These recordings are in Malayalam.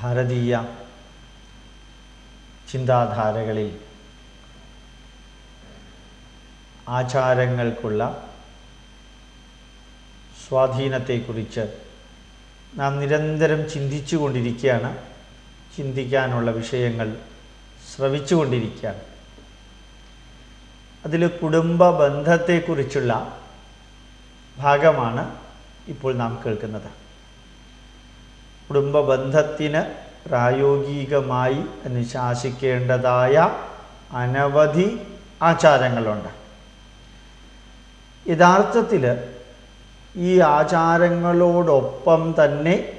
ഭാരതീയ ചിന്താധാരകളിൽ ആചാരങ്ങൾക്കുള്ള സ്വാധീനത്തെക്കുറിച്ച് നാം നിരന്തരം ചിന്തിച്ചു കൊണ്ടിരിക്കുകയാണ് ചിന്തിക്കാനുള്ള വിഷയങ്ങൾ ശ്രവിച്ചു കൊണ്ടിരിക്കുകയാണ് അതിൽ കുടുംബ ബന്ധത്തെക്കുറിച്ചുള്ള ഭാഗമാണ് ഇപ്പോൾ നാം കേൾക്കുന്നത്. കുടുംബ ബന്ധത്തിന് പ്രായോഗികമായി അനുശാസിക്കേണ്ടതായ അനവധി ആചാരങ്ങളുണ്ട്. യഥാർത്ഥത്തിൽ ഈ ആചാരങ്ങളോടൊപ്പം തന്നെ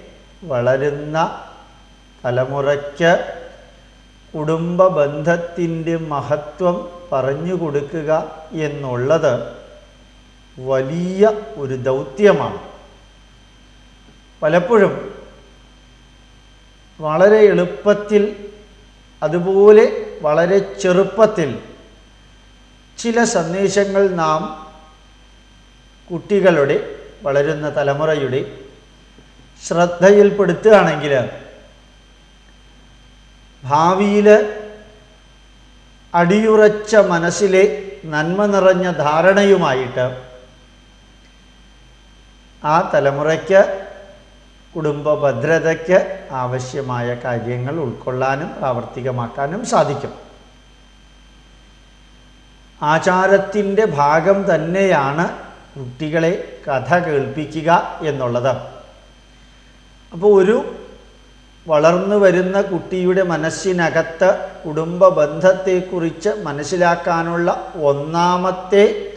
വളരുന്ന തലമുറയ്ക്ക് കുടുംബ ബന്ധത്തിന്റെ മഹത്വം പറഞ്ഞു കൊടുക്കുക എന്നുള്ളത് വലിയ ഒരു ദൗത്യമാണ്. പലപ്പോഴും വളരെ എളുപ്പത്തിൽ അതുപോലെ വളരെ ചെറുപ്പത്തിൽ ചില സന്ദേശങ്ങൾ നാം കുട്ടികളുടെ വളരുന്ന തലമുറയുടെ ശ്രദ്ധയിൽപ്പെടുത്തുകയാണെങ്കിൽ ഭാവിയിൽ അടിയുറച്ച മനസ്സിലെ നന്മ നിറഞ്ഞ ധാരണയുമായിട്ട് ആ തലമുറയ്ക്ക് കുടുംബ ഭദ്രതയ്ക്ക് ആവശ്യമായ കാര്യങ്ങൾ ഉൾക്കൊള്ളാനും പ്രാവർത്തികമാക്കാനും സാധിക്കും. ആചാരത്തിന്റെ ഭാഗം തന്നെയാണ് കുട്ടികളെ കഥ കേൾപ്പിക്കുക എന്നുള്ളത്. അപ്പോൾ ഒരു വളർന്നു വരുന്ന കുട്ടിയുടെ മനസ്സിനകത്ത് കുടുംബ ബന്ധത്തെക്കുറിച്ച് മനസ്സിലാക്കാനുള്ള ഒന്നാമത്തെ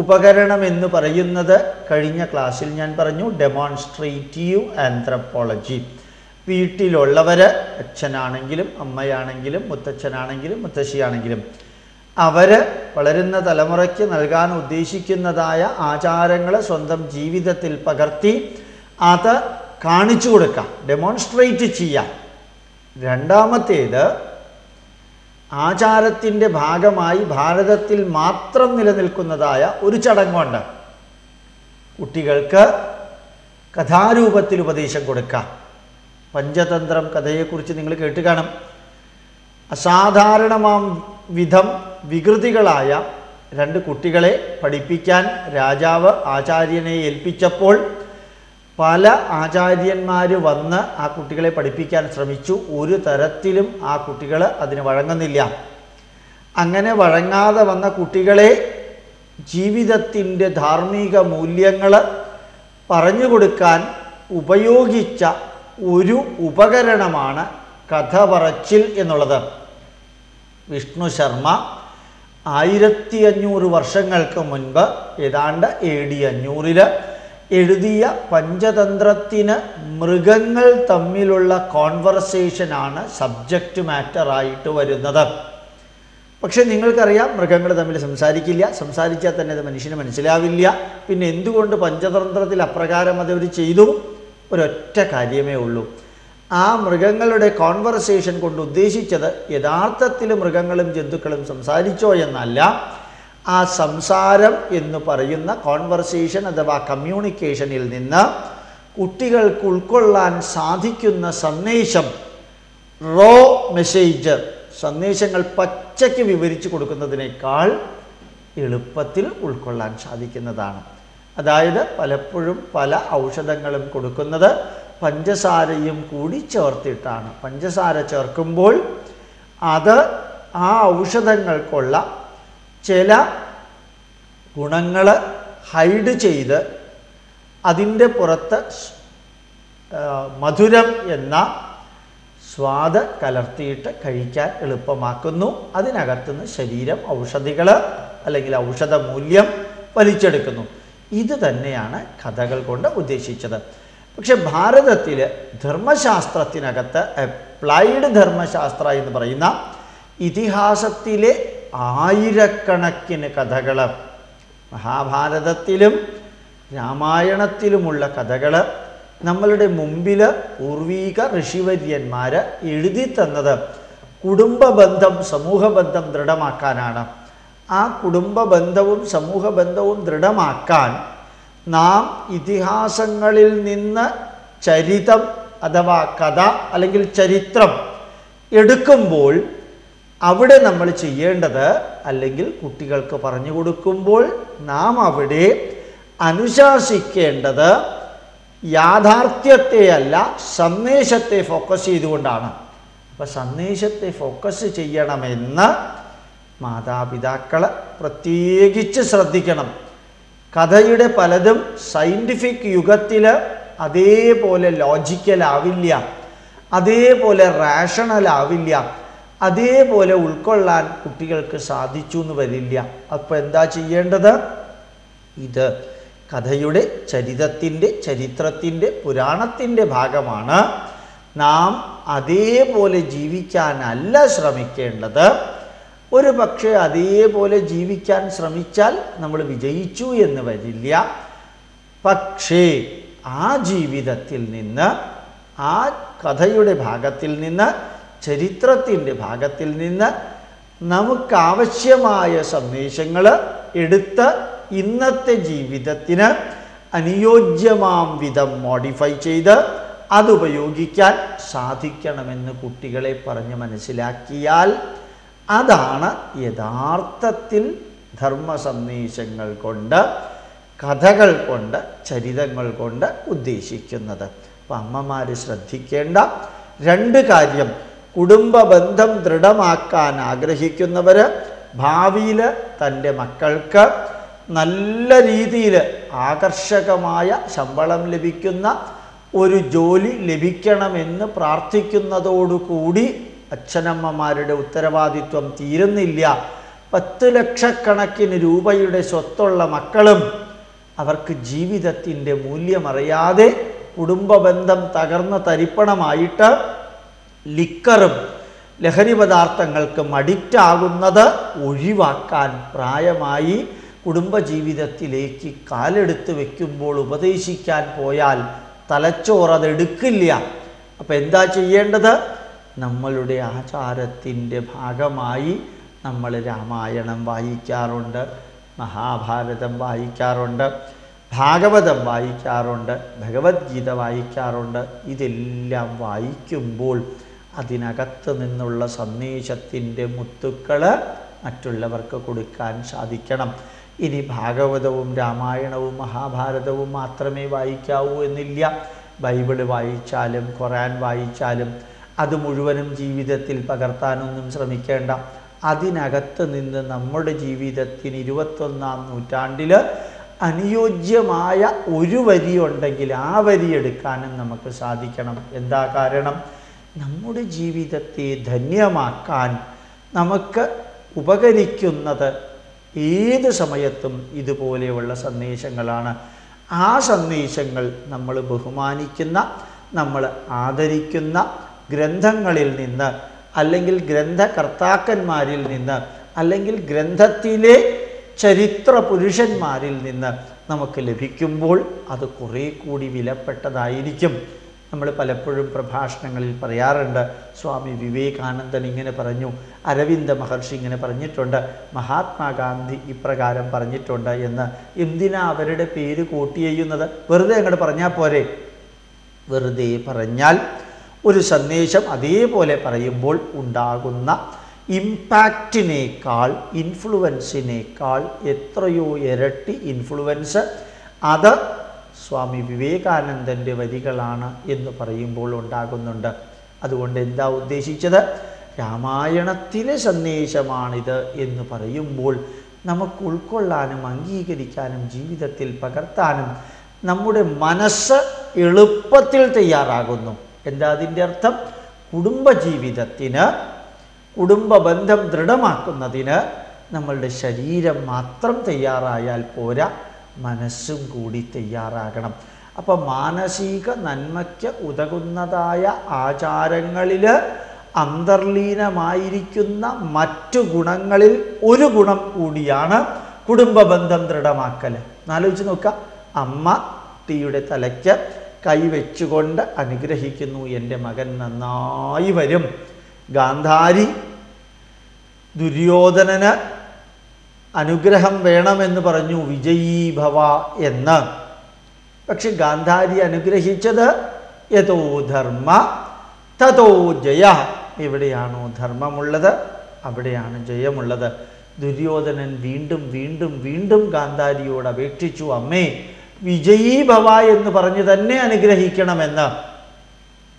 ഉപകരണം എന്ന് പറയുന്നത് കഴിഞ്ഞ ക്ലാസ്സിൽ ഞാൻ പറഞ്ഞു ഡെമോൺസ്ട്രേറ്റീവ് ആന്ത്രപ്പോളജി വീട്ടിലുള്ളവർ അച്ഛനാണെങ്കിലും അമ്മയാണെങ്കിലും മുത്തച്ഛനാണെങ്കിലും മുത്തശ്ശിയാണെങ്കിലും അവർ വളരുന്ന തലമുറയ്ക്ക് നൽകാൻ ഉദ്ദേശിക്കുന്നതായ ആചാരങ്ങൾ സ്വന്തം ജീവിതത്തിൽ പകർത്തി അത് കാണിച്ചു കൊടുക്കാം ഡെമോൺസ്ട്രേറ്റ് ചെയ്യാം. രണ്ടാമത്തേത് ആചാരത്തിന്റെ ഭാഗമായി ഭാരതത്തിൽ മാത്രം നിലനിൽക്കുന്നതായ ഒരു ചടങ്ങുണ്ട്. കുട്ടികൾക്ക് കഥാരൂപത്തിൽ ഉപദേശം കൊടുക്കാം. പഞ്ചതന്ത്രം കഥയെക്കുറിച്ച് നിങ്ങൾ കേട്ട് കാണും. അസാധാരണമാം വിധം വികൃതികളായ രണ്ട് കുട്ടികളെ പഠിപ്പിക്കാൻ രാജാവ് ആചാര്യനെ ഏൽപ്പിച്ചപ്പോൾ പല ആചാര്യന്മാർ വന്ന് ആ കുട്ടികളെ പഠിപ്പിക്കാൻ ശ്രമിച്ചു. ഒരു തരത്തിലും ആ കുട്ടികൾ അതിന് വഴങ്ങുന്നില്ല. അങ്ങനെ വഴങ്ങാതെ വന്ന കുട്ടികളെ ജീവിതത്തിന്റെ ധാർമ്മിക മൂല്യങ്ങൾ പറഞ്ഞു കൊടുക്കാൻ ഉപയോഗിച്ച ഒരു ഉപകരണമാണ് കഥ പറച്ചിൽ എന്നുള്ളത്. വിഷ്ണു ശർമ്മ ആയിരത്തി അഞ്ഞൂറ് വർഷങ്ങൾക്ക് മുൻപ് ഏതാണ്ട് എ ഡി അഞ്ഞൂറിൽ എഴുതിയ പഞ്ചതന്ത്രത്തിന് മൃഗങ്ങൾ തമ്മിലുള്ള കോൺവെർസേഷനാണ് സബ്ജക്റ്റ് മാറ്ററായിട്ട് വരുന്നത്. പക്ഷെ നിങ്ങൾക്കറിയാം മൃഗങ്ങൾ തമ്മിൽ സംസാരിക്കില്ല. സംസാരിച്ചാൽ തന്നെ അത് മനുഷ്യന് മനസ്സിലാവില്ല. പിന്നെ എന്തുകൊണ്ട് പഞ്ചതന്ത്രത്തിൽ അപ്രകാരം അതവർ ചെയ്തു? ഒരൊറ്റ കാര്യമേ ഉള്ളൂ. ആ മൃഗങ്ങളുടെ കോൺവെർസേഷൻ കൊണ്ട് ഉദ്ദേശിച്ചത് യഥാർത്ഥത്തിൽ മൃഗങ്ങളും ജന്തുക്കളും സംസാരിച്ചോ എന്നല്ല. ആ സംസാരം എന്ന് പറയുന്ന കോൺവെർസേഷൻ അഥവാ കമ്മ്യൂണിക്കേഷനിൽ നിന്ന് കുട്ടികൾക്ക് ഉൾക്കൊള്ളാൻ സാധിക്കുന്ന സന്ദേശം റോ മെസ്സേജ് സന്ദേശങ്ങൾ പച്ചയ്ക്ക് വിവരിച്ചു കൊടുക്കുന്നതിനേക്കാൾ എളുപ്പത്തിൽ ഉൾക്കൊള്ളാൻ സാധിക്കുന്നതാണ്. അതായത് പലപ്പോഴും പല ഔഷധങ്ങളും കൊടുക്കുന്നത് പഞ്ചസാരയും കൂടി ചേർത്തിട്ടാണ്. പഞ്ചസാര ചേർക്കുമ്പോൾ അത് ആ ഔഷധങ്ങൾക്കുള്ള ചില ഗുണങ്ങൾ ഹൈഡ് ചെയ്ത് അതിന്റെ പുറത്ത് മധുരം എന്ന സ്വാദ് കലർത്തിയിട്ട് കഴിക്കാൻ എളുപ്പമാക്കുന്നു. അതിനകത്തുനിന്ന് ശരീരം ഔഷധികൾ അല്ലെങ്കിൽ ഔഷധ മൂല്യം വലിച്ചെടുക്കുന്നു. ഇത് തന്നെയാണ് കഥകൾ കൊണ്ട് ഉദ്ദേശിച്ചത്. പക്ഷെ ഭാരതത്തിൽ ധർമ്മശാസ്ത്രത്തിനകത്ത് അപ്ലൈഡ് ധർമ്മശാസ്ത്ര എന്ന് പറയുന്ന ഇതിഹാസത്തിലെ ആയിരക്കണക്കിന് കഥകൾ മഹാഭാരതത്തിലും രാമായണത്തിലുമുള്ള കഥകൾ നമ്മളുടെ മുമ്പിൽ പൂർവീക ഋഷിവര്യന്മാർ എഴുതി തന്നത് കുടുംബബന്ധം സമൂഹബന്ധം സമൂഹ ബന്ധം ദൃഢമാക്കാനാണ്. ആ കുടുംബബന്ധവും സമൂഹബന്ധവും സമൂഹ ബന്ധവും ദൃഢമാക്കാൻ നാം ഇതിഹാസങ്ങളിൽ നിന്ന് ചരിതം അഥവാ കഥ അല്ലെങ്കിൽ ചരിത്രം എടുക്കുമ്പോൾ അവിടെ നമ്മൾ ചെയ്യേണ്ടത് അല്ലെങ്കിൽ കുട്ടികൾക്ക് പറഞ്ഞു കൊടുക്കുമ്പോൾ നാം അവിടെ അനുശാസിക്കേണ്ടത് യാഥാർത്ഥ്യത്തെയല്ല സന്ദേശത്തെ ഫോക്കസ് ചെയ്തുകൊണ്ടാണ്. അപ്പം സന്ദേശത്തെ ഫോക്കസ് ചെയ്യണമെന്ന് മാതാപിതാക്കൾ പ്രത്യേകിച്ച് ശ്രദ്ധിക്കണം. കഥയുടെ പലതും സയന്റിഫിക് യുഗത്തിൽ അതേപോലെ ലോജിക്കലാവില്ല അതേപോലെ റാഷണൽ ആവില്ല. അതേപോലെ ഉൾക്കൊള്ളാൻ കുട്ടികൾക്ക് സാധിച്ചു എന്ന് വരില്ല. അപ്പോൾ എന്താ ചെയ്യേണ്ടത്? ഇത് കഥയുടെ ചരിതത്തിന്റെ ചരിത്രത്തിന്റെ പുരാണത്തിന്റെ ഭാഗമാണ്. നാം അതേപോലെ ജീവിക്കാനല്ല ശ്രമിക്കേണ്ടത്. ഒരു പക്ഷേ അതേപോലെ ജീവിക്കാൻ ശ്രമിച്ചാൽ നമ്മൾ വിജയിച്ചു എന്ന് വരില്ല. പക്ഷേ ആ ജീവിതത്തിൽ നിന്ന് ആ കഥയുടെ ഭാഗത്തിൽ നിന്ന് ചരിത്രത്തിന്റെ ഭാഗത്തിൽ നിന്ന് നമുക്കാവശ്യമായ സന്ദേശങ്ങൾ എടുത്ത് ഇന്നത്തെ ജീവിതത്തിന് അനുയോജ്യമാം വിധം മോഡിഫൈ ചെയ്ത് അതുപയോഗിക്കാൻ സാധിക്കണമെന്ന് കുട്ടികളെ പറഞ്ഞ് മനസ്സിലാക്കിയാൽ അതാണ് യഥാർത്ഥത്തിൽ ധർമ്മ സന്ദേശങ്ങൾ കൊണ്ട് കഥകൾ കൊണ്ട് ചരിതങ്ങൾ കൊണ്ട് ഉദ്ദേശിക്കുന്നത്. അപ്പം അമ്മമാർ ശ്രദ്ധിക്കേണ്ട രണ്ട് കാര്യം. കുടുംബ ബന്ധം ദൃഢമാക്കാൻ ആഗ്രഹിക്കുന്നവർ ഭാവിയിൽ തന്റെ മക്കൾക്ക് നല്ല രീതിയിൽ ആകർഷകമായ ശമ്പളം ലഭിക്കുന്ന ഒരു ജോലി ലഭിക്കണമെന്ന് പ്രാർത്ഥിക്കുന്നതോടുകൂടി അച്ഛനമ്മമാരുടെ ഉത്തരവാദിത്വം തീരുന്നില്ല. പത്ത് ലക്ഷക്കണക്കിന് രൂപയുടെ സ്വത്തുള്ള മക്കളും അവർക്ക് ജീവിതത്തിന്റെ മൂല്യമറിയാതെ കുടുംബ ബന്ധം തകർന്ന് തരിപ്പണമായിട്ട് ലിക്കറും ലഹരി പദാർത്ഥങ്ങൾക്കും അഡിക്റ്റ് ആകുന്നത് ഒഴിവാക്കാൻ പ്രായമായി കുടുംബജീവിതത്തിലേക്ക് കാലെടുത്ത് വയ്ക്കുമ്പോൾ ഉപദേശിക്കാൻ പോയാൽ തലച്ചോറതെടുക്കില്ല അപ്പം എന്താ ചെയ്യേണ്ടത്? നമ്മളുടെ ആചാരത്തിന്റെ ഭാഗമായി നമ്മൾ രാമായണം വായിക്കാറുണ്ട് മഹാഭാരതം വായിക്കാറുണ്ട് ഭാഗവതം വായിക്കാറുണ്ട് ഭഗവത്ഗീത വായിക്കാറുണ്ട്. ഇതെല്ലാം വായിക്കുമ്പോൾ അതിനകത്ത് നിന്നുള്ള സന്ദേശത്തിന്റെ മുത്തുക്കൾ മറ്റുള്ളവർക്ക് കൊടുക്കാൻ സാധിക്കണം. ഇനി ഭാഗവതവും രാമായണവും മഹാഭാരതവും മാത്രമേ വായിക്കാവൂ എന്നില്ല. ബൈബിൾ വായിച്ചാലും ഖുറാൻ വായിച്ചാലും അത് മുഴുവനും ജീവിതത്തിൽ പകർത്താനൊന്നും ശ്രമിക്കേണ്ട. അതിനകത്ത് നിന്ന് നമ്മുടെ ജീവിതത്തിന് ഇരുപത്തൊന്നാം നൂറ്റാണ്ടിൽ അനുയോജ്യമായ ഒരു വരി ഉണ്ടെങ്കിൽ ആ വരി എടുക്കാനും നമുക്ക് സാധിക്കണം. എന്താ കാരണം? നമ്മുടെ ജീവിതത്തെ ധന്യമാക്കാൻ നമുക്ക് ഉപകരിക്കുന്നത് ഏത് സമയത്തും ഇതുപോലെയുള്ള സന്ദേശങ്ങളാണ്. ആ സന്ദേശങ്ങൾ നമ്മൾ ബഹുമാനിക്കുന്ന നമ്മൾ ആദരിക്കുന്ന ഗ്രന്ഥങ്ങളിൽ നിന്ന് അല്ലെങ്കിൽ ഗ്രന്ഥകർത്താക്കന്മാരിൽ നിന്ന് അല്ലെങ്കിൽ ഗ്രന്ഥത്തിലെ ചരിത്ര പുരുഷന്മാരിൽ നിന്ന് നമുക്ക് ലഭിക്കുമ്പോൾ അത് കുറേ കൂടി വിലപ്പെട്ടതായിരിക്കും. നമ്മൾ പലപ്പോഴും പ്രഭാഷണങ്ങളിൽ പറയാറുണ്ട് സ്വാമി വിവേകാനന്ദൻ ഇങ്ങനെ പറഞ്ഞു അരവിന്ദ മഹർഷി ഇങ്ങനെ പറഞ്ഞിട്ടുണ്ട് മഹാത്മാഗാന്ധി ഇപ്രകാരം പറഞ്ഞിട്ടുണ്ട് എന്ന് എന്തിനാ അവരുടെ പേര് കോട്ടി ചെയ്യുന്നത്? വെറുതെ അങ്ങോട്ട് പറഞ്ഞാൽ പോരെ? വെറുതെ പറഞ്ഞാൽ ഒരു സന്ദേശം അതേപോലെ പറയുമ്പോൾ ഉണ്ടാകുന്ന ഇമ്പാക്റ്റിനേക്കാൾ ഇൻഫ്ലുവൻസിനേക്കാൾ എത്രയോ ഇരട്ടി ഇൻഫ്ലുവൻസ് അത് സ്വാമി വിവേകാനന്ദന്റെ വരികളാണ് എന്ന് പറയുമ്പോൾ ഉണ്ടാകുന്നുണ്ട്. അതുകൊണ്ട് എന്താ ഉദ്ദേശിച്ചത്? രാമായണത്തിലെ സന്ദേശമാണിത് എന്ന് പറയുമ്പോൾ നമുക്ക് ഉൾക്കൊള്ളാനും അംഗീകരിക്കാനും ജീവിതത്തിൽ പകർത്താനും നമ്മുടെ മനസ്സ് എളുപ്പത്തിൽ തയ്യാറാകുന്നു. എന്താ അതിന്റെ അർത്ഥം? കുടുംബജീവിതത്തിന് കുടുംബ ബന്ധം ദൃഢമാക്കുന്നതിന് നമ്മളുടെ ശരീരം മാത്രം തയ്യാറായാൽ പോരാ. മനസ്സും കൂടി തയ്യാറാകണം. അപ്പോൾ മാനസിക നന്മയ്ക്ക് ഉതകുന്നതായ ആചാരങ്ങളിൽ അന്തർലീനമായിരിക്കുന്ന മറ്റു ഗുണങ്ങളിൽ ഒരു ഗുണം കൂടിയാണ് കുടുംബ ബന്ധം ദൃഢമാക്കൽ എന്നാലോചിച്ച് നോക്കുക അമ്മ തീയുടെ തലയ്ക്ക് കൈവച്ചുകൊണ്ട് അനുഗ്രഹിക്കുന്നു എന്റെ മകൻ നന്നായി വരും. ഗാന്ധാരി ദുര്യോധനന് അനുഗ്രഹം വേണമെന്ന് പറഞ്ഞു വിജയീഭവ എന്ന്. പക്ഷെ ഗാന്ധാരി അനുഗ്രഹിച്ചത് യഥോ ധർമ്മ തതോ ജയ. എവിടെയാണോ ധർമ്മമുള്ളത് അവിടെയാണ് ജയമുള്ളത്. ദുര്യോധനൻ വീണ്ടും വീണ്ടും വീണ്ടും ഗാന്ധാരിയോട് അപേക്ഷിച്ചു അമ്മേ വിജയീഭവ എന്ന് പറഞ്ഞ് തന്നെ അനുഗ്രഹിക്കണമെന്ന്.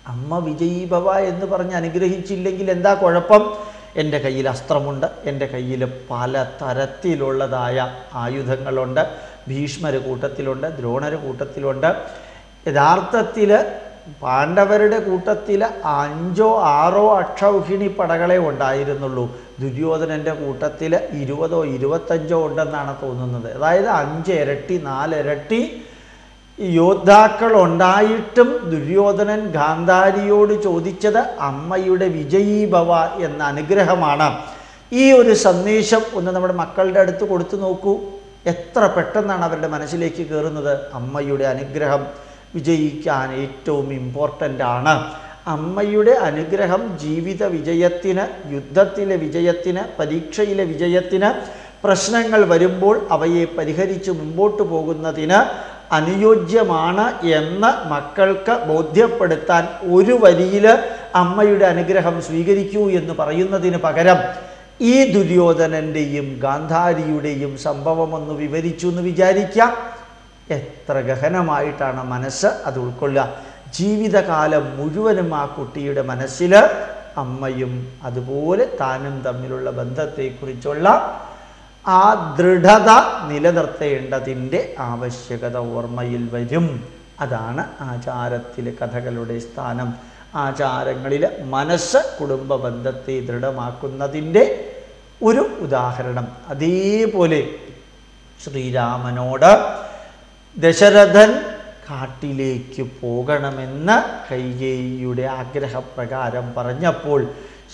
അമ്മ വിജയീഭവ എന്ന് പറഞ്ഞ് അനുഗ്രഹിച്ചില്ലെങ്കിൽ എന്താ കുഴപ്പം? എന്റെ കയ്യിൽ അസ്ത്രമുണ്ട് എന്റെ കയ്യിൽ പല തരത്തിലുള്ളതായ ആയുധങ്ങളുണ്ട് ഭീഷ്മര് കൂട്ടത്തിലുണ്ട് ദ്രോണര് കൂട്ടത്തിലുണ്ട് യഥാർത്ഥത്തിൽ പാണ്ഡവരുടെ കൂട്ടത്തിൽ അഞ്ചോ ആറോ അക്ഷൗഹിണി പടകളെ ഉണ്ടായിരുന്നുള്ളൂ. ദുര്യോധനന്റെ കൂട്ടത്തിൽ ഇരുപതോ ഇരുപത്തഞ്ചോ ഉണ്ടെന്നാണ് തോന്നുന്നത്. അതായത് അഞ്ച് ഇരട്ടി നാലിരട്ടി യോദ്ധാക്കൾ ഉണ്ടായിട്ടും ദുര്യോധനൻ ഗാന്ധാരിയോട് ചോദിച്ചത് അമ്മയുടെ വിജയീഭവ എന്ന അനുഗ്രഹമാണ്. ഈ ഒരു സന്ദേശം ഒന്ന് നമ്മുടെ മക്കളുടെ അടുത്ത് കൊടുത്തു നോക്കൂ. എത്ര പെട്ടെന്നാണ് അവരുടെ മനസ്സിലേക്ക് കയറുന്നത്? അമ്മയുടെ അനുഗ്രഹം വിജയിക്കാൻ ഏറ്റവും ഇമ്പോർട്ടന്റ് ആണ്. അമ്മയുടെ അനുഗ്രഹം ജീവിത വിജയത്തിന് യുദ്ധത്തിലെ വിജയത്തിന് പരീക്ഷയിലെ വിജയത്തിന് പ്രശ്നങ്ങൾ വരുമ്പോൾ അവയെ പരിഹരിച്ച് മുമ്പോട്ട് പോകുന്നതിന് അനുയോജ്യമാണ് എന്ന് മക്കൾക്ക് ബോധ്യപ്പെടുത്താൻ ഒരു വരിയിൽ അമ്മയുടെ അനുഗ്രഹം സ്വീകരിക്കൂ എന്ന് പറയുന്നതിന് പകരം ഈ ദുര്യോധനന്റെയും ഗാന്ധാരിയുടെയും സംഭവം ഒന്ന് വിവരിച്ചു എന്ന് വിചാരിക്കാം എത്ര ഗഹനമായിട്ടാണ് മനസ്സ് അത് ഉൾക്കൊള്ളുക. ജീവിതകാലം മുഴുവനും ആ കുട്ടിയുടെ മനസ്സിൽ അമ്മയും അതുപോലെ താനും തമ്മിലുള്ള ബന്ധത്തെക്കുറിച്ചുള്ള ആ ദൃഢത നിലനിർത്തേണ്ടതിന്റെ ആവശ്യകത ഓർമ്മയിൽ വരും. അതാണ് ആചാരത്തിലെ കഥകളുടെ സ്ഥാനം. ആചാരങ്ങളിൽ മനസ്സ് കുടുംബ ബന്ധത്തെ ദൃഢമാക്കുന്നതിന്റെ ഒരു ഉദാഹരണം. അതേപോലെ ശ്രീരാമനോട് ദശരഥൻ കാട്ടിലേക്ക് പോകണമെന്ന് കൈകേയിയുടെ ആഗ്രഹപ്രകാരം പറഞ്ഞപ്പോൾ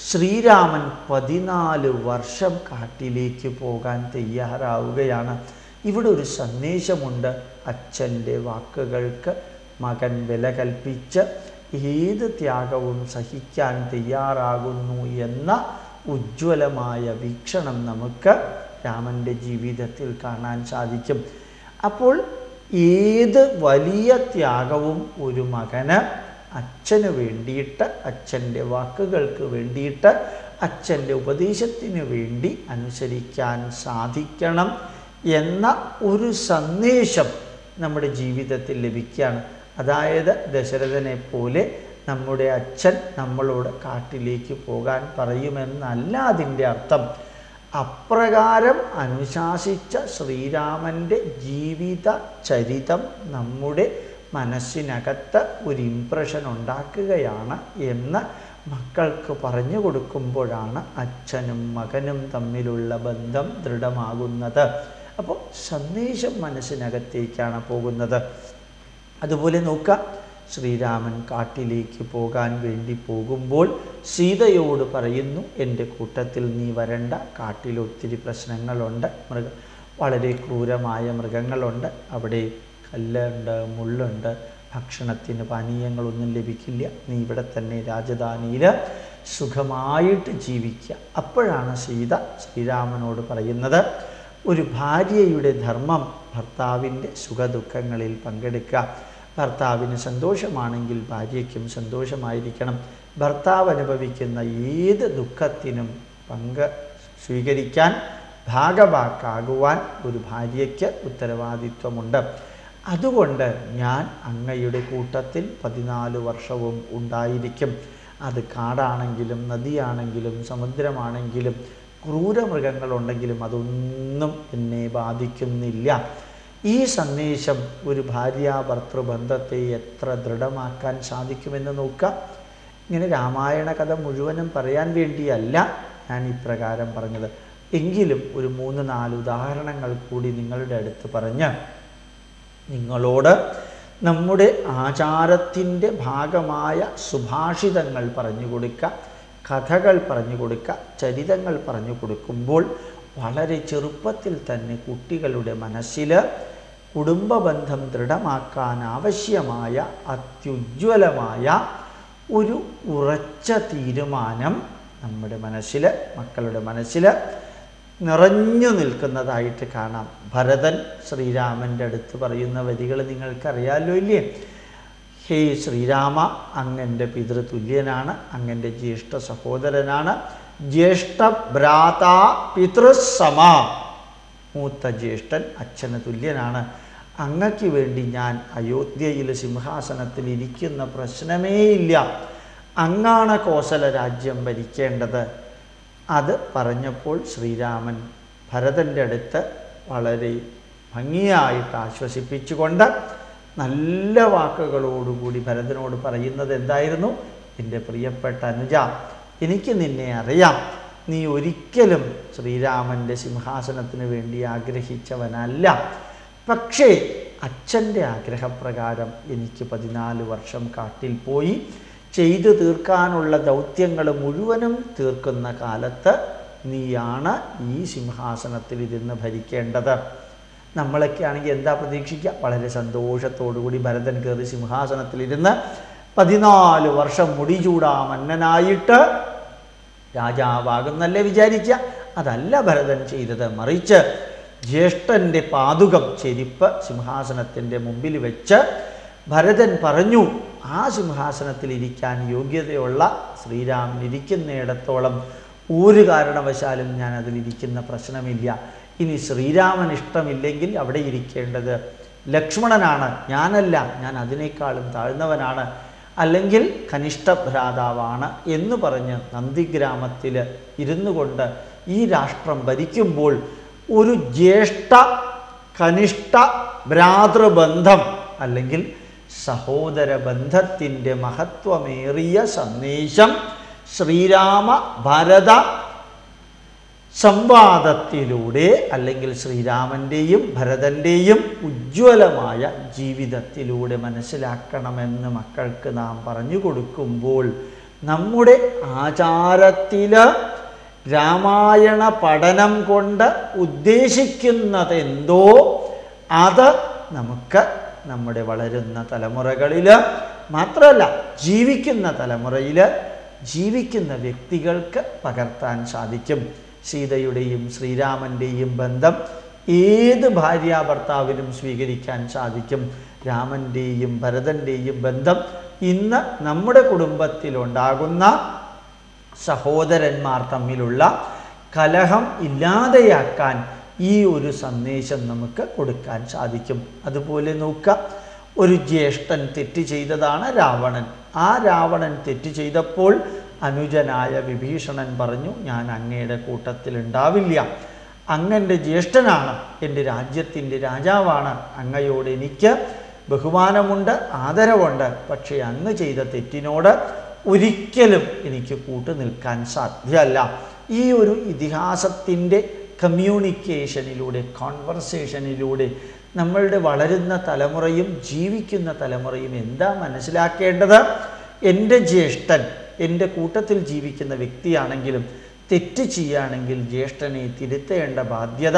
ശ്രീരാമൻ പതിനാല് വർഷം കാട്ടിലേക്ക് പോകാൻ തയ്യാറാവുകയാണ്. ഇവിടെ ഒരു സന്ദേശമുണ്ട്. അച്ഛന്റെ വാക്കുകൾക്ക് മകൻ വില കൽപ്പിച്ച് ഏത് ത്യാഗവും സഹിക്കാൻ തയ്യാറാകുന്നു എന്ന ഉജ്ജ്വലമായ വീക്ഷണം നമുക്ക് രാമന്റെ ജീവിതത്തിൽ കാണാൻ സാധിക്കും. അപ്പോൾ ഏത് വലിയ ത്യാഗവും ഒരു മകന് അച്ഛന് വേണ്ടിയിട്ട് അച്ഛന്റെ വാക്കുകൾക്ക് വേണ്ടിയിട്ട് അച്ഛന്റെ ഉപദേശത്തിന് വേണ്ടി അനുസരിക്കാൻ സാധിക്കണം എന്ന ഒരു സന്ദേശം നമ്മുടെ ജീവിതത്തിൽ ലഭിക്കുകയാണ്. അതായത് ദശരഥനെ പോലെ നമ്മുടെ അച്ഛൻ നമ്മളോട് കാട്ടിലേക്ക് പോകാൻ പറയുമെന്നല്ല അതിന്റെ അർത്ഥം. അപ്രകാരം അനുശാസിച്ച ശ്രീരാമന്റെ ജീവിത ചരിതം നമ്മുടെ മനസ്സിനകത്ത് ഒരു ഇംപ്രഷൻ ഉണ്ടാക്കുകയാണ് എന്ന് മക്കൾക്ക് പറഞ്ഞു കൊടുക്കുമ്പോഴാണ് അച്ഛനും മകനും തമ്മിലുള്ള ബന്ധം ദൃഢമാകുന്നത്. അപ്പോൾ സന്ദേശം മനസ്സിനകത്തേക്കാണ് പോകുന്നത്. അതുപോലെ നോക്കാം ശ്രീരാമൻ കാട്ടിലേക്ക് പോകാൻ വേണ്ടി പോകുമ്പോൾ സീതയോട് പറയുന്നു എന്റെ കൂട്ടത്തിൽ നീ വരണ്ട കാട്ടിൽ ഒത്തിരി പ്രശ്നങ്ങളുണ്ട് മൃഗ വളരെ ക്രൂരമായ മൃഗങ്ങളുണ്ട് അവിടെ കല്ലുണ്ട് മുള്ളുണ്ട് ഭക്ഷണത്തിന് പാനീയങ്ങളൊന്നും ലഭിക്കില്ല. നീ ഇവിടെ തന്നെ രാജധാനിയിൽ സുഖമായിട്ട് ജീവിക്കുക അപ്പോഴാണ് സീത ശ്രീരാമനോട് പറയുന്നത് ഒരു ഭാര്യയുടെ ധർമ്മം ഭർത്താവിന്റെ സുഖദുഃഖങ്ങളിൽ പങ്കെടുക്കുക. ഭർത്താവിന് സന്തോഷമാണെങ്കിൽ ഭാര്യയ്ക്കും സന്തോഷമായിരിക്കണം. ഭർത്താവ് അനുഭവിക്കുന്ന ഏത് ദുഃഖത്തിനും പങ്ക് സ്വീകരിക്കാൻ ഭാഗവാക്കാകുവാൻ ഒരു ഭാര്യയ്ക്ക് ഉത്തരവാദിത്വമുണ്ട്. അതുകൊണ്ട് ഞാൻ അങ്ങയുടെ കൂട്ടത്തിൽ പതിനാല് വർഷവും ഉണ്ടായിരിക്കും. അത് കാടാണെങ്കിലും നദിയാണെങ്കിലും സമുദ്രമാണെങ്കിലും ക്രൂരമൃഗങ്ങളുണ്ടെങ്കിലും അതൊന്നും എന്നെ ബാധിക്കുന്നില്ല. ഈ സന്ദേശം ഒരു ഭാര്യ ഭർത്തൃബന്ധത്തെ എത്ര ദൃഢമാക്കാൻ സാധിക്കുമെന്ന് നോക്കുക. ഇങ്ങനെ രാമായണ കഥ മുഴുവനും പറയാൻ വേണ്ടിയല്ല ഞാൻ ഇപ്രകാരം പറഞ്ഞത്. എങ്കിലും ഒരു മൂന്ന് നാല് ഉദാഹരണങ്ങൾ കൂടി നിങ്ങളുടെ അടുത്ത് പറഞ്ഞ് നിങ്ങളോട് നമ്മുടെ ആചാരത്തിന്റെ ഭാഗമായ സുഭാഷിതങ്ങൾ പറഞ്ഞു കൊടുക്കുക കഥകൾ പറഞ്ഞു കൊടുക്കുക ചരിതങ്ങൾ പറഞ്ഞു കൊടുക്കുമ്പോൾ വളരെ ചെറുപ്പത്തിൽ തന്നെ കുട്ടികളുടെ മനസ്സിൽ കുടുംബബന്ധം ദൃഢമാക്കാൻ ആവശ്യമായ അത്യുജ്വലമായ ഒരു ഉറച്ച തീരുമാനം നമ്മുടെ മനസ്സിൽ മക്കളുടെ മനസ്സിൽ നിറഞ്ഞു നിൽക്കുന്നതായിട്ട് കാണാം. ഭരതൻ ശ്രീരാമന്റെ അടുത്ത് പറയുന്ന വരികൾ നിങ്ങൾക്കറിയാമല്ലോ ഇല്ലേ? ഹേ ശ്രീരാമ അങ്ങന്റെ പിതൃതുല്യനാണ് അങ്ങന്റെ ജ്യേഷ്ഠ സഹോദരനാണ്. ജ്യേഷ്ഠ ഭ്രാത പിതൃസമ മൂത്ത ജ്യേഷ്ഠൻ അച്ഛന് തുല്യനാണ്. അങ്ങക്ക് വേണ്ടി ഞാൻ അയോധ്യയിൽ സിംഹാസനത്തിൽ ഇരിക്കുന്ന പ്രശ്നമേയില്ല. അങ്ങാണ് കോസല രാജ്യം ഭരിക്കേണ്ടത്. അത് പറഞ്ഞപ്പോൾ ശ്രീരാമൻ ഭരതന്റെ അടുത്ത് വളരെ ഭംഗിയായിട്ട് ആശ്വസിപ്പിച്ചുകൊണ്ട് നല്ല വാക്കുകളോടുകൂടി ഭരതനോട് പറയുന്നത് എന്തായിരുന്നു? എന്റെ പ്രിയപ്പെട്ട അനുജ എനിക്ക് നിന്നെ അറിയാം. നീ ഒരിക്കലും ശ്രീരാമന്റെ സിംഹാസനത്തിന് വേണ്ടി ആഗ്രഹിച്ചവനല്ല. പക്ഷേ അച്ഛന്റെ ആഗ്രഹപ്രകാരം എനിക്ക് പതിനാല് വർഷം കാട്ടിൽ പോയി. ചെയ്തു തീർക്കാനുള്ള ദൗത്യങ്ങൾ മുഴുവനും തീർക്കുന്ന കാലത്ത് നീയാണ് ഈ സിംഹാസനത്തിൽ ഇരുന്ന് ഭരിക്കേണ്ടത്. നമ്മളൊക്കെ ആണെങ്കിൽ എന്താ പ്രതീക്ഷിക്കുക? വളരെ കൂടി ഭരതൻ കയറി സിംഹാസനത്തിലിരുന്ന് പതിനാല് വർഷം മുടി ചൂടാ മന്നനായിട്ട് രാജാവാകുന്നല്ലേ വിചാരിക്കുക അതല്ല ഭരതൻ ചെയ്തത്. മറിച്ച് ജ്യേഷ്ഠന്റെ പാതുകം ചെരിപ്പ് സിംഹാസനത്തിന്റെ മുമ്പിൽ വെച്ച് ഭരതൻ പറഞ്ഞു ആ സിംഹാസനത്തിൽ ഇരിക്കാൻ യോഗ്യതയുള്ള ശ്രീരാമൻ ഇരിക്കുന്നിടത്തോളം ഒരു കാരണവശാലും ഞാൻ അതിലിരിക്കുന്ന പ്രശ്നമില്ല. ഇനി ശ്രീരാമൻ ഇഷ്ടമില്ലെങ്കിൽ അവിടെ ഇരിക്കേണ്ടത് ലക്ഷ്മണനാണ്. ഞാനല്ല ഞാൻ അതിനേക്കാളും താഴ്ന്നവനാണ്. അല്ലെങ്കിൽ കനിഷ്ഠ ഭ്രാതാവാണ് എന്ന് പറഞ്ഞ് നന്ദിഗ്രാമത്തിൽ ഇരുന്നു കൊണ്ട് ഈ രാഷ്ട്രം ഭരിക്കുമ്പോൾ ഒരു ജ്യേഷ്ഠ കനിഷ്ഠ ഭ്രാതൃബന്ധം അല്ലെങ്കിൽ സഹോദര ബന്ധത്തിന്റെ മഹത്വമേറിയ സന്ദേശം ശ്രീരാമ ഭരത സംവാദത്തിലൂടെ അല്ലെങ്കിൽ ശ്രീരാമന്റെയും ഭരതന്റെയും ഉജ്ജ്വലമായ ജീവിതത്തിലൂടെ മനസ്സിലാക്കണമെന്ന് മക്കൾക്ക് നാം പറഞ്ഞു കൊടുക്കുമ്പോൾ നമ്മുടെ ആചാരത്തിൽ രാമായണ പഠനം കൊണ്ട് ഉദ്ദേശിക്കുന്നതെന്തോ അത് നമുക്ക് നമ്മുടെ വളരുന്ന തലമുറകളിൽ മാത്രമല്ല ജീവിക്കുന്ന തലമുറയിൽ ജീവിക്കുന്ന വ്യക്തികൾക്ക് പകർത്താൻ സാധിക്കും. സീതയുടെയും ശ്രീരാമന്റെയും ബന്ധം ഏത് ഭാര്യാഭർത്താവിനും സ്വീകരിക്കാൻ സാധിക്കും. രാമന്റെയും ഭരതന്റെയും ബന്ധം ഇന്ന് നമ്മുടെ കുടുംബത്തിലുണ്ടാകുന്ന സഹോദരന്മാർ തമ്മിലുള്ള കലഹം ഇല്ലാതെയാക്കാൻ ഈ ഒരു സന്ദേശം നമുക്ക് കൊടുക്കാൻ സാധിക്കും. അതുപോലെ നോക്കുക ഒരു ജ്യേഷ്ഠൻ തെറ്റ് ചെയ്തതാണ് രാവണൻ. ആ രാവണൻ തെറ്റ് ചെയ്തപ്പോൾ അനുജനായ വിഭീഷണൻ പറഞ്ഞു ഞാൻ അങ്ങയുടെ കൂട്ടത്തിലുണ്ടാവില്ല. അങ്ങന്റെ ജ്യേഷ്ഠനാണ് എന്റെ രാജ്യത്തിന്റെ രാജാവാണ്. അങ്ങയോട് എനിക്ക് ബഹുമാനമുണ്ട് ആദരവുണ്ട്. പക്ഷേ അങ്ങ് ചെയ്ത തെറ്റിനോട് ഒരിക്കലും എനിക്ക് കൂട്ടു നിൽക്കാൻ സാധ്യമല്ല. ഈ ഒരു ഇതിഹാസത്തിന്റെ കമ്മ്യൂണിക്കേഷനിലൂടെ കോൺവെർസേഷനിലൂടെ നമ്മളുടെ വളരുന്ന തലമുറയും ജീവിക്കുന്ന തലമുറയും എന്താ മനസ്സിലാക്കേണ്ടത്? എന്റെ ജ്യേഷ്ഠൻ എന്റെ കൂട്ടത്തിൽ ജീവിക്കുന്ന വ്യക്തിയാണെങ്കിലും തെറ്റ് ചെയ്യുകയാണെങ്കിൽ ജ്യേഷ്ഠനെ തിരുത്തേണ്ട ബാധ്യത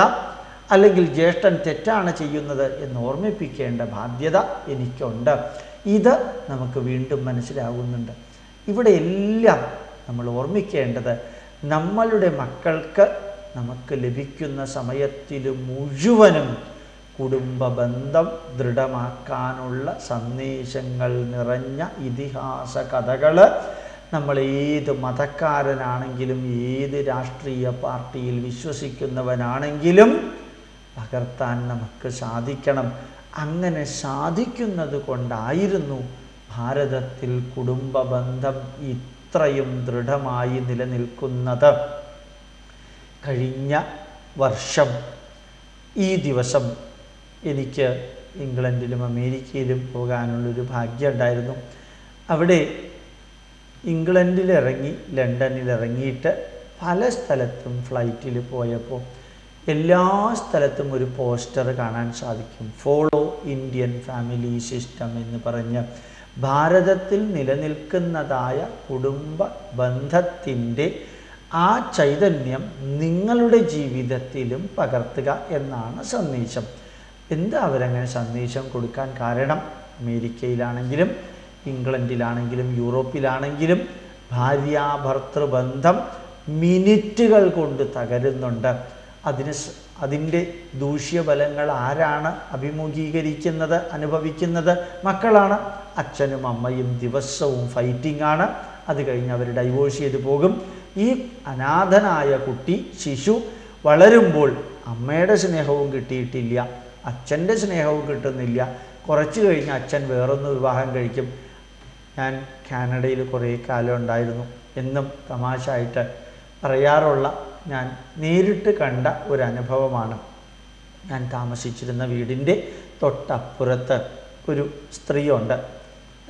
അല്ലെങ്കിൽ ജ്യേഷ്ഠൻ തെറ്റാണ് ചെയ്യുന്നത് എന്ന് ഓർമ്മിപ്പിക്കേണ്ട ബാധ്യത എനിക്കുണ്ട്. ഇത് നമുക്ക് വീണ്ടും മനസ്സിലാകുന്നുണ്ട് ഇവിടെ എല്ലാം നമ്മൾ ഓർമ്മിക്കേണ്ടത് നമ്മളുടെ മക്കൾക്ക് നമുക്ക് ലഭിക്കുന്ന സമയത്തിൽ മുഴുവനും കുടുംബ ബന്ധം ദൃഢമാക്കാനുള്ള സന്ദേശങ്ങൾ നിറഞ്ഞ ഇതിഹാസ കഥകൾ നമ്മൾ ഏത് മതക്കാരനാണെങ്കിലും ഏത് രാഷ്ട്രീയ പാർട്ടിയിൽ വിശ്വസിക്കുന്നവനാണെങ്കിലും പകർത്താൻ നമുക്ക് സാധിക്കണം. അങ്ങനെ സാധിക്കുന്നത് കൊണ്ടായിരുന്നു ഭാരതത്തിൽ കുടുംബ ബന്ധം ഇത്രയും ദൃഢമായി നിലനിൽക്കുന്നത്. കഴിഞ്ഞ വർഷം ഈ ദിവസം എനിക്ക് ഇംഗ്ലണ്ടിലും അമേരിക്കയിലും പോകാനുള്ളൊരു ഭാഗ്യം ഉണ്ടായിരുന്നു അവിടെ ഇംഗ്ലണ്ടിലിറങ്ങി ലണ്ടനിലിറങ്ങിയിട്ട് പല സ്ഥലത്തും ഫ്ലൈറ്റിൽ പോയപ്പോൾ എല്ലാ സ്ഥലത്തും ഒരു പോസ്റ്റർ കാണാൻ സാധിക്കും. ഫോളോ ഇന്ത്യൻ ഫാമിലി സിസ്റ്റം എന്ന് പറഞ്ഞ് ഭാരതത്തിൽ നിലനിൽക്കുന്നതായ കുടുംബ ബന്ധത്തിന്റെ ആ ചൈതന്യം നിങ്ങളുടെ ജീവിതത്തിലും പകർത്തുക എന്നാണ് സന്ദേശം. എന്താ അവരങ്ങനെ സന്ദേശം കൊടുക്കാൻ കാരണം? അമേരിക്കയിലാണെങ്കിലും ഇംഗ്ലണ്ടിലാണെങ്കിലും യൂറോപ്പിലാണെങ്കിലും ഭാര്യാഭർത്തൃബന്ധം മിനിറ്റുകൾ കൊണ്ട് തകരുന്നുണ്ട്. അതിന് അതിന്റെ ദൂഷ്യഫലങ്ങൾ ആരാണ് അഭിമുഖീകരിക്കുന്നത് അനുഭവിക്കുന്നത്? മക്കളാണ് അച്ഛനും അമ്മയും ദിവസവും ഫൈറ്റിംഗ് ആണ്. അത് കഴിഞ്ഞ് അവർ ഡൈവോഴ്സ് ചെയ്തു പോകും. ഈ അനാഥനായ കുട്ടി ശിശു വളരുമ്പോൾ അമ്മയുടെ സ്നേഹവും കിട്ടിയിട്ടില്ല അച്ഛന്റെ സ്നേഹവും കിട്ടുന്നില്ല. കുറച്ച് കഴിഞ്ഞ് അച്ഛൻ വേറൊന്ന് വിവാഹം കഴിക്കും. ഞാൻ കാനഡയിൽ കുറേ കാലം ഉണ്ടായിരുന്നു. എന്നും തമാശയായിട്ട് പറയാറുള്ള ഞാൻ നേരിട്ട് കണ്ട ഒരു അനുഭവമാണ്. ഞാൻ താമസിച്ചിരുന്ന വീടിന്റെ തൊട്ടപ്പുറത്ത് ഒരു സ്ത്രീയുണ്ട്.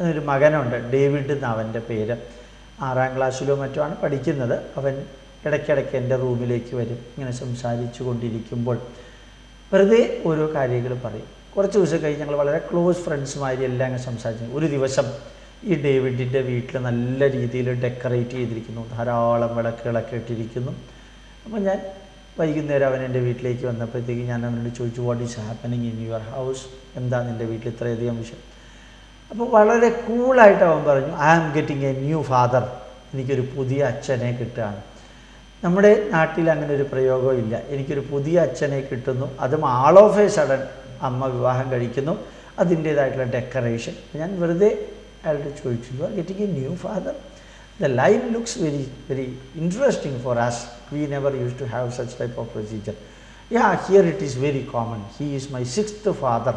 ഒരു മകനുണ്ട്. ഡേവിഡ് എന്ന് അവന്റെ പേര്. ആറാം ക്ലാസ്സിലോ മറ്റോ ആണ് പഠിക്കുന്നത്. അവൻ ഇടയ്ക്കിടയ്ക്ക് എന്റെ റൂമിലേക്ക് വരും. ഇങ്ങനെ സംസാരിച്ചു കൊണ്ടിരിക്കുമ്പോൾ വെറുതെ ഓരോ കാര്യങ്ങൾ പറയും. കുറച്ച് ദിവസം കഴിഞ്ഞ് ഞങ്ങൾ വളരെ ക്ലോസ് ഫ്രണ്ട്സുമായി എല്ലാം അങ്ങ് സംസാരിച്ചു. ഒരു ദിവസം ഈ ഡേവിഡിന്റെ വീട്ടിൽ നല്ല രീതിയിൽ ഡെക്കറേറ്റ് ചെയ്തിരിക്കുന്നു. ധാരാളം വിളക്കുകളൊക്കെ ഇട്ടിരിക്കുന്നു. അപ്പോൾ ഞാൻ വൈകുന്നേരം അവൻ എന്റെ വീട്ടിലേക്ക് വന്നപ്പോഴത്തേക്ക് ഞാൻ അവനോട് ചോദിച്ചു what is happening in your house എന്താ നിന്റെ വീട്ടിൽ ഇത്രയധികം വിഷയം അപ്പോൾ വളരെ കൂളായിട്ട് അവൻ പറഞ്ഞു I am getting a new father എനിക്കൊരു പുതിയ അച്ഛനെ കിട്ടുകയാണ് നമ്മുടെ നാട്ടിൽ അങ്ങനെ ഒരു പ്രയോഗമില്ല എനിക്കൊരു പുതിയ അച്ഛനെ കിട്ടുന്നു. അതും ആൾ ഓഫ് എ സഡൻ അമ്മ വിവാഹം കഴിക്കുന്നു. അതിന്റേതായിട്ടുള്ള ഡെക്കറേഷൻ. ഞാൻ വെറുതെ അയാളോട് ചോദിച്ചു you are getting a new father the life looks very very interesting for as we never use to have such type of procedure yeah here it is very common he is my sixth father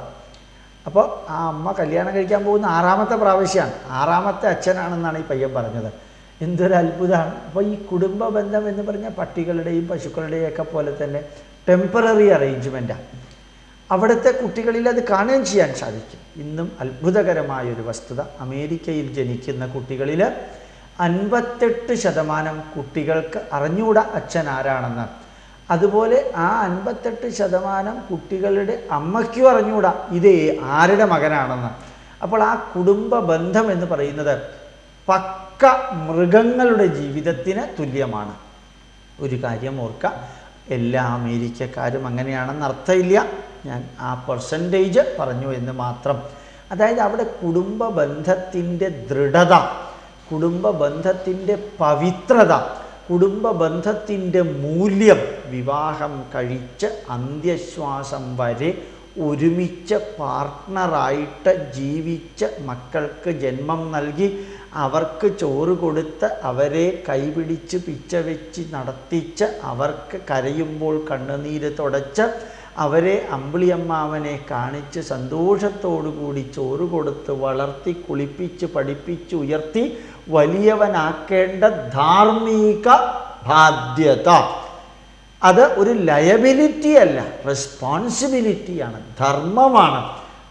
അപ്പോൾ ആ അമ്മ കല്യാണം കഴിക്കാൻ പോകുന്ന ആറാമത്തെ പ്രാവശ്യമാണ് ആറാമത്തെ അച്ഛനാണെന്നാണ് ഈ പയ്യൻ പറഞ്ഞത്. എന്തൊരു അത്ഭുതമാണ്. അപ്പോൾ ഈ കുടുംബ ബന്ധം എന്ന് പറഞ്ഞാൽ പട്ടികളുടെയും പശുക്കളുടെയും ഒക്കെ പോലെ തന്നെ ടെമ്പററി അറേഞ്ച്മെന്റാണ് അവിടുത്തെ കുട്ടികളിൽ അത് കാണുകയും ചെയ്യാൻ സാധിക്കും. ഇന്നും അത്ഭുതകരമായ ഒരു വസ്തുത. അമേരിക്കയിൽ ജനിക്കുന്ന കുട്ടികളിൽ അൻപത്തെട്ട് ശതമാനം കുട്ടികൾക്ക് അറിഞ്ഞൂടാ അച്ഛൻ ആരാണെന്ന് അതുപോലെ ആ അൻപത്തെട്ട് ശതമാനം കുട്ടികളുടെ അമ്മയ്ക്ക് പറഞ്ഞുകൂടാ ഇത് ആരുടെ മകനാണെന്ന്. അപ്പോൾ ആ കുടുംബ ബന്ധം എന്ന് പറയുന്നത് പക്ക മൃഗങ്ങളുടെ ജീവിതത്തിന് തുല്യമാണ്. ഒരു കാര്യം ഓർക്കുക എല്ലാ അമേരിക്കക്കാരും അങ്ങനെയാണെന്ന് അർത്ഥമില്ല. ഞാൻ ആ പെർസെന്റേജ് പറഞ്ഞു എന്ന് മാത്രം. അതായത് അവിടെ കുടുംബ ബന്ധത്തിന്റെ ദൃഢത കുടുംബ ബന്ധത്തിന്റെ പവിത്രത കുടുംബ ബന്ധത്തിന്റെ മൂല്യം വിവാഹം കഴിച്ച് അന്ത്യശ്വാസം വരെ ഒരുമിച്ച് പാർട്ട്ണറായിട്ട് ജീവിച്ച് മക്കൾക്ക് ജന്മം നൽകി അവർക്ക് ചോറ് കൊടുത്ത് അവരെ കൈപിടിച്ച് പിച്ചവെച്ച് നടത്തിച്ച് അവർക്ക് കരയുമ്പോൾ കണ്ണുനീര് തുടച്ച് അവരെ അമ്പിളിയമ്മാവനെ കാണിച്ച് സന്തോഷത്തോടു കൂടി ചോറ് കൊടുത്ത് വളർത്തി കുളിപ്പിച്ച് പഠിപ്പിച്ച് ഉയർത്തി വലിയവനാക്കേണ്ട ധാർമ്മിക ബാധ്യത. അത് ഒരു ലയബിലിറ്റി അല്ല റെസ്പോൺസിബിലിറ്റിയാണ് ധർമ്മമാണ്.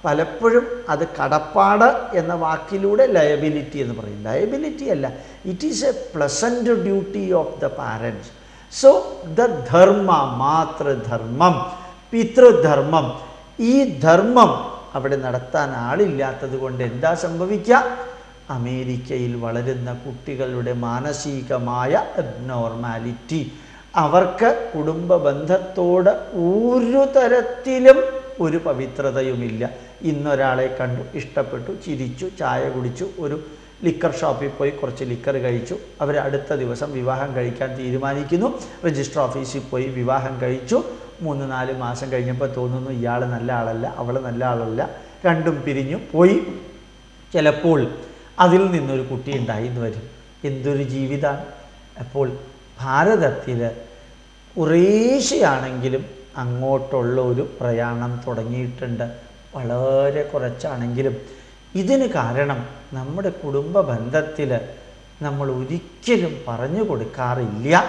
പലപ്പോഴും അത് കടപ്പാട് എന്ന വാക്കിലൂടെ ലയബിലിറ്റി എന്ന് പറയും. ലയബിലിറ്റി അല്ല it is a pleasant duty of the parents so the dharma മാതൃധർമ്മം പിതൃധർമ്മം ഈ ധർമ്മം അവിടെ നടത്താൻ ആളില്ലാത്തത് കൊണ്ട് എന്താ സംഭവിക്കുക? അമേരിക്കയിൽ വളരുന്ന കുട്ടികളുടെ മാനസികമായ അബ്നോർമാലിറ്റി അവർക്ക് കുടുംബ ബന്ധത്തോട് ഒരു തരത്തിലും ഒരു പവിത്രതയുമില്ല. ഇന്നൊരാളെ കണ്ടു ഇഷ്ടപ്പെട്ടു ചിരിച്ചു ചായ കുടിച്ചു ഒരു ലിക്കർ ഷോപ്പിൽ പോയി കുറച്ച് ലിക്കർ കഴിച്ചു. അവർ അടുത്ത ദിവസം വിവാഹം കഴിക്കാൻ തീരുമാനിക്കുന്നു. രജിസ്റ്റർ ഓഫീസിൽ പോയി വിവാഹം കഴിച്ചു. മൂന്ന് നാല് മാസം കഴിഞ്ഞപ്പോൾ തോന്നുന്നു ഇയാൾ നല്ല ആളല്ല അവൾ നല്ല ആളല്ല. രണ്ടും പിരിഞ്ഞു പോയി. ചിലപ്പോൾ അതിൽ നിന്നൊരു കുട്ടി ഉണ്ടായി എന്ന് വരും. എന്തൊരു ജീവിതമാണ് അപ്പോൾ ഭാരതത്തിൽ കുറേശ്ശെയാണെങ്കിലും അങ്ങോട്ടുള്ള ഒരു പ്രയാണം തുടങ്ങിയിട്ടുണ്ട്. വളരെ കുറച്ചാണെങ്കിലും. ഇതിന് കാരണം നമ്മുടെ കുടുംബ ബന്ധത്തിൽ നമ്മൾ ഒരിക്കലും പറഞ്ഞു കൊടുക്കാറില്ല.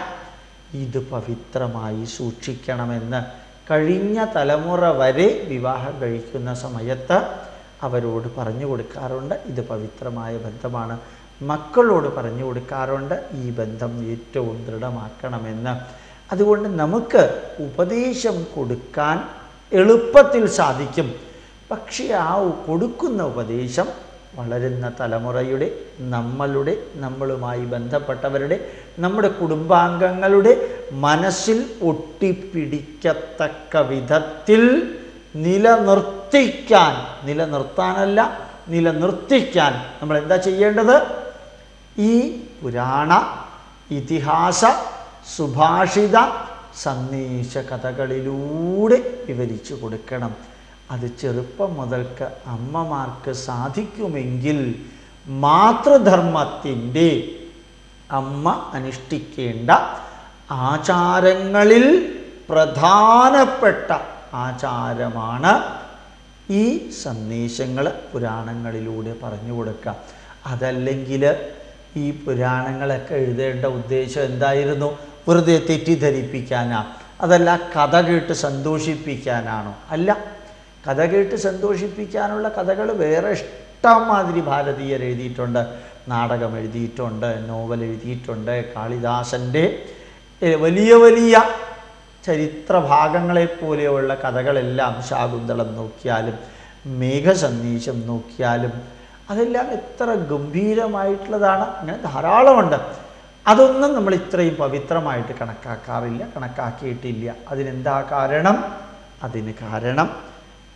ഇത് പവിത്രമായി സൂക്ഷിക്കണമെന്ന് കഴിഞ്ഞ തലമുറ വരെ വിവാഹം കഴിക്കുന്ന സമയത്ത് അവരോട് പറഞ്ഞു കൊടുക്കാറുണ്ട്. ഇത് പവിത്രമായ ബന്ധമാണ്. മക്കളോട് പറഞ്ഞു കൊടുക്കാറുണ്ട്. ഈ ബന്ധം ഏറ്റവും ദൃഢമാക്കണമെന്ന്. അതുകൊണ്ട് നമുക്ക് ഉപദേശം കൊടുക്കാൻ എളുപ്പത്തിൽ സാധിക്കും. പക്ഷേ ആ കൊടുക്കുന്ന ഉപദേശം വളരുന്ന തലമുറയുടെ നമ്മളുടെ നമ്മളുമായി ബന്ധപ്പെട്ടവരുടെ നമ്മുടെ കുടുംബാംഗങ്ങളുടെ മനസ്സിൽ ഒട്ടിപ്പിടിക്കത്തക്ക വിധത്തിൽ നിലനിർത്തിക്കാൻ നിലനിർത്താനല്ല നിലനിർത്തിക്കാൻ നമ്മൾ എന്താ ചെയ്യേണ്ടത്? ഈ പുരാണ ഇതിഹാസ സുഭാഷിത സന്ദേശ കഥകളിലൂടെ വിവരിച്ചു കൊടുക്കണം. അത് ചെറുപ്പം മുതൽക്ക് അമ്മമാർക്ക് സാധിക്കുമെങ്കിൽ മാതൃധർമ്മത്തിന്റെ അമ്മ അനുഷ്ഠിക്കേണ്ട ആചാരങ്ങളിൽ പ്രധാനപ്പെട്ട ആചാരമാണ്. ഈ സന്ദേശങ്ങൾ പുരാണങ്ങളിലൂടെ പറഞ്ഞു കൊടുക്കുക അതല്ലെങ്കിൽ ഈ പുരാണങ്ങളൊക്കെ എഴുതേണ്ട ഉദ്ദേശം എന്തായിരുന്നു? വെറുതെ തെറ്റിദ്ധരിപ്പിക്കാനാ. അതല്ല കഥ കേട്ട് സന്തോഷിപ്പിക്കാനാണോ? അല്ല കഥ കേട്ട് സന്തോഷിപ്പിക്കാനുള്ള കഥകൾ വേറെ ഇഷ്ടമാതിരി ഭാരതീയർ എഴുതിയിട്ടുണ്ട്. നാടകം എഴുതിയിട്ടുണ്ട് നോവൽ എഴുതിയിട്ടുണ്ട്. കാളിദാസന്റെ വലിയ വലിയ ചരിത്ര ഭാഗങ്ങളെപ്പോലെയുള്ള കഥകളെല്ലാം ശാകുന്തളം നോക്കിയാലും മേഘസന്ദേശം നോക്കിയാലും അതെല്ലാം എത്ര ഗംഭീരമായിട്ടുള്ളതാണ്. അങ്ങനെ ധാരാളമുണ്ട്. അതൊന്നും നമ്മൾ ഇത്രയും പവിത്രമായിട്ട് കണക്കാക്കാറില്ല കണക്കാക്കിയിട്ടില്ല. അതിനെന്താ കാരണം? അതിന് കാരണം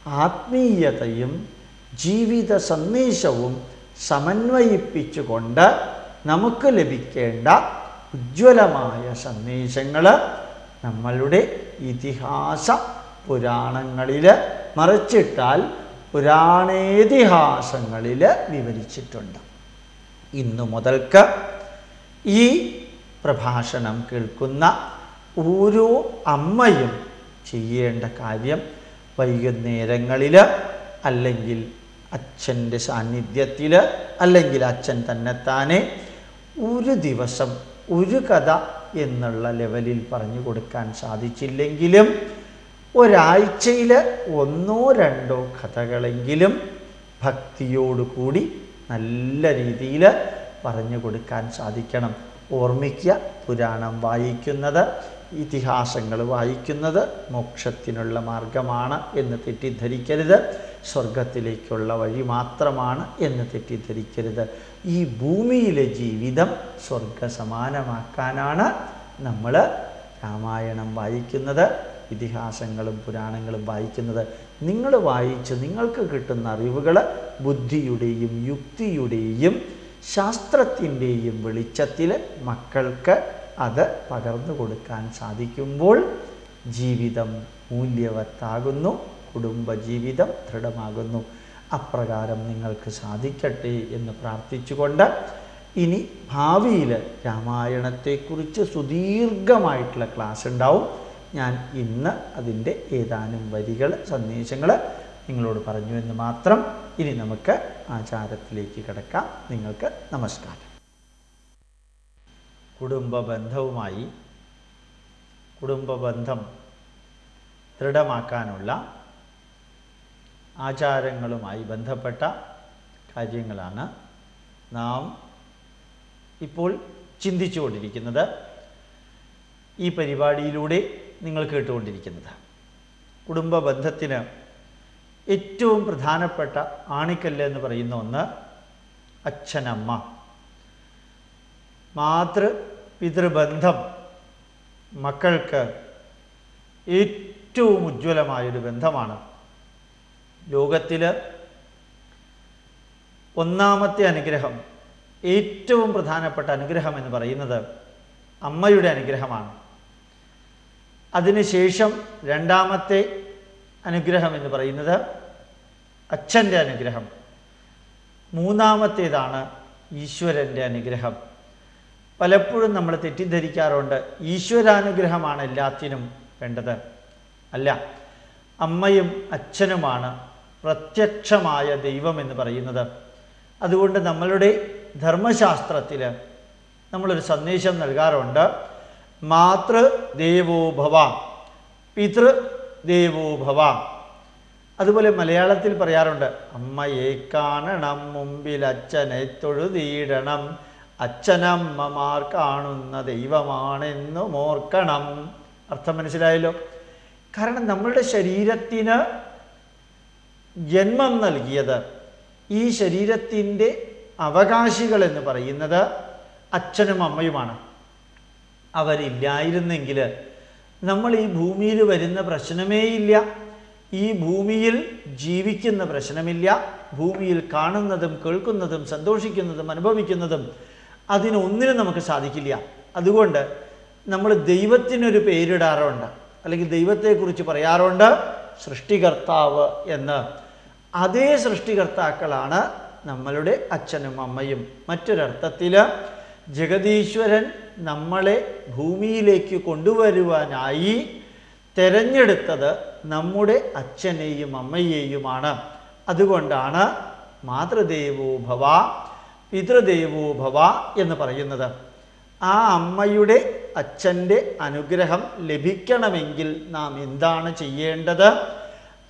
ആത്മീയതയും ജീവിത സന്ദേശവും സമന്വയിപ്പിച്ചുകൊണ്ട് നമുക്ക് ലഭിക്കേണ്ട ഉജ്ജ്വലമായ സന്ദേശങ്ങൾ നമ്മളുടെ ഇതിഹാസ പുരാണങ്ങളിൽ മറിച്ചിട്ടാൽ പുരാണേതിഹാസങ്ങളിൽ വിവരിച്ചിട്ടുണ്ട്. ഇന്നു മുതൽക്ക് ഈ പ്രഭാഷണം കേൾക്കുന്ന ഓരോ അമ്മയും ചെയ്യേണ്ട കാര്യം വൈകുന്നേരങ്ങളിൽ അല്ലെങ്കിൽ അച്ഛന്റെ സാന്നിധ്യത്തിൽ അല്ലെങ്കിൽ അച്ഛൻ തന്നെത്താനെ ഒരു ദിവസം ഒരു കഥ എന്നുള്ള ലെവലിൽ പറഞ്ഞു കൊടുക്കാൻ സാധിച്ചില്ലെങ്കിലും ഒരാഴ്ചയിൽ ഒന്നോ രണ്ടോ കഥകളെങ്കിലും ഭക്തിയോടുകൂടി നല്ല രീതിയിൽ പറഞ്ഞു കൊടുക്കാൻ സാധിക്കണം. ഓർമ്മിക്കുക പുരാണം വായിക്കുന്നത് ഇതിഹാസങ്ങൾ വായിക്കുന്നത് മോക്ഷത്തിനുള്ള മാർഗമാണ് എന്ന് തെറ്റിദ്ധരിക്കരുത്. സ്വർഗത്തിലേക്കുള്ള വഴി മാത്രമാണ് എന്ന് തെറ്റിദ്ധരിക്കരുത്. ഈ ഭൂമിയിലെ ജീവിതം സ്വർഗ സമാനമാക്കാനാണ് നമ്മൾ രാമായണം വായിക്കുന്നത് ഇതിഹാസങ്ങളും പുരാണങ്ങളും വായിക്കുന്നത്. നിങ്ങൾ വായിച്ച് നിങ്ങൾക്ക് കിട്ടുന്ന അറിവുകൾ ബുദ്ധിയുടെയും യുക്തിയുടെയും ശാസ്ത്രത്തിന്റെയും വെളിച്ചത്തിൽ മക്കൾക്ക് അത് പകർന്നു കൊടുക്കാൻ സാധിക്കുമ്പോൾ ജീവിതം മൂല്യവത്താകുന്നു കുടുംബജീവിതം ദൃഢമാകുന്നു. അപ്രകാരം നിങ്ങൾക്ക് സാധിക്കട്ടെ എന്ന് പ്രാർത്ഥിച്ചുകൊണ്ട് ഇനി ഭാവിയിൽ രാമായണത്തെക്കുറിച്ച് സുദീർഘമായിട്ടുള്ള ക്ലാസ് ഉണ്ടാവും ഞാൻ ഇന്ന് അതിന്റെ ഏതാനും വരികൾ സന്ദേശങ്ങൾ നിങ്ങളോട് പറഞ്ഞു എന്ന് മാത്രം ഇനി നമുക്ക് ആചാരത്തിലേക്ക് കിടക്കാം. നിങ്ങൾക്ക് നമസ്കാരം. കുടുംബ കുടുംബബന്ധം ദൃഢമാക്കാനുള്ള ആചാരങ്ങളുമായി ബന്ധപ്പെട്ട കാര്യങ്ങളാണ് നാം ഇപ്പോൾ ചിന്തിച്ചുകൊണ്ടിരിക്കുന്നത്. ഈ പരിപാടിയിലൂടെ നിങ്ങൾ കേട്ടുകൊണ്ടിരിക്കുന്നത്. കുടുംബ ബന്ധത്തിന് ഏറ്റവും പ്രധാനപ്പെട്ട ആണിക്കല്ല് എന്ന് പറയുന്ന ഒന്ന് അച്ഛനമ്മ. മാതൃ പിതൃബന്ധം മക്കൾക്ക് ഏറ്റവും ഉജ്ജ്വലമായൊരു ബന്ധമാണ്. ലോകത്തിൽ ഒന്നാമത്തെ അനുഗ്രഹം ഏറ്റവും പ്രധാനപ്പെട്ട അനുഗ്രഹം എന്ന് പറയുന്നത് അമ്മയുടെ അനുഗ്രഹമാണ്. അതിനുശേഷം രണ്ടാമത്തെ അനുഗ്രഹം എന്ന് പറയുന്നത് അച്ഛന്റെ അനുഗ്രഹം. മൂന്നാമത്തേതാണ് ഈശ്വരന്റെ അനുഗ്രഹം. പലപ്പോഴും നമ്മൾ തെറ്റിദ്ധരിക്കാറുണ്ട്. ഈശ്വരാനുഗ്രഹമാണ് എല്ലാത്തിനും വേണ്ടത്. അല്ല അമ്മയും അച്ഛനുമാണ് പ്രത്യക്ഷമായ ദൈവം എന്ന് പറയുന്നത്. അതുകൊണ്ട് നമ്മളുടെ ധർമ്മശാസ്ത്രത്തിൽ നമ്മളൊരു സന്ദേശം നൽകാറുണ്ട്. ദേവോ ഭവ അതുപോലെ മലയാളത്തിൽ പറയാറുണ്ട് അമ്മയെ കാണണം മുമ്പിൽ അച്ഛനെ തൊഴുതീടണം അച്ഛനമ്മമാർ കാണുന്ന ദൈവമാണെന്നും ഓർക്കണം അർത്ഥം മനസ്സിലായല്ലോ? കാരണം നമ്മളുടെ ശരീരത്തിന് ജന്മം നൽകിയത് ഈ ശരീരത്തിന്റെ അവകാശികൾ എന്ന് പറയുന്നത് അച്ഛനും അമ്മയുമാണ്. അവരില്ലായിരുന്നെങ്കിൽ നമ്മൾ ഈ ഭൂമിയിൽ വരുന്ന പ്രശ്നമേ ഇല്ല. ഈ ഭൂമിയിൽ ജീവിക്കുന്ന പ്രശ്നമില്ല. ഭൂമിയിൽ കാണുന്നതും കേൾക്കുന്നതും സന്തോഷിക്കുന്നതും അനുഭവിക്കുന്നതും അതിനൊന്നിനും നമുക്ക് സാധിക്കില്ല. അതുകൊണ്ട് നമ്മൾ ദൈവത്തിനൊരു പേരിടാറുണ്ട്. അല്ലെങ്കിൽ ദൈവത്തെക്കുറിച്ച് പറയാറുണ്ട് സൃഷ്ടികർത്താവ് എന്ന്. അതേ സൃഷ്ടികർത്താക്കളാണ് നമ്മളുടെ അച്ഛനും അമ്മയും. മറ്റൊരർത്ഥത്തിൽ ജഗതീശ്വരൻ നമ്മളെ ഭൂമിയിലേക്ക് കൊണ്ടുവരുവാനായി തിരഞ്ഞെടുത്തത് നമ്മുടെ അച്ഛനെയും അമ്മയെയുമാണ്. അതുകൊണ്ടാണ് മാതൃദേവോ ഭവ പിതൃദേവോ ഭവ എന്ന് പറയുന്നത്. ആ അമ്മയുടെ അച്ഛന്റെ അനുഗ്രഹം ലഭിക്കണമെങ്കിൽ നാം എന്താണ് ചെയ്യേണ്ടത്?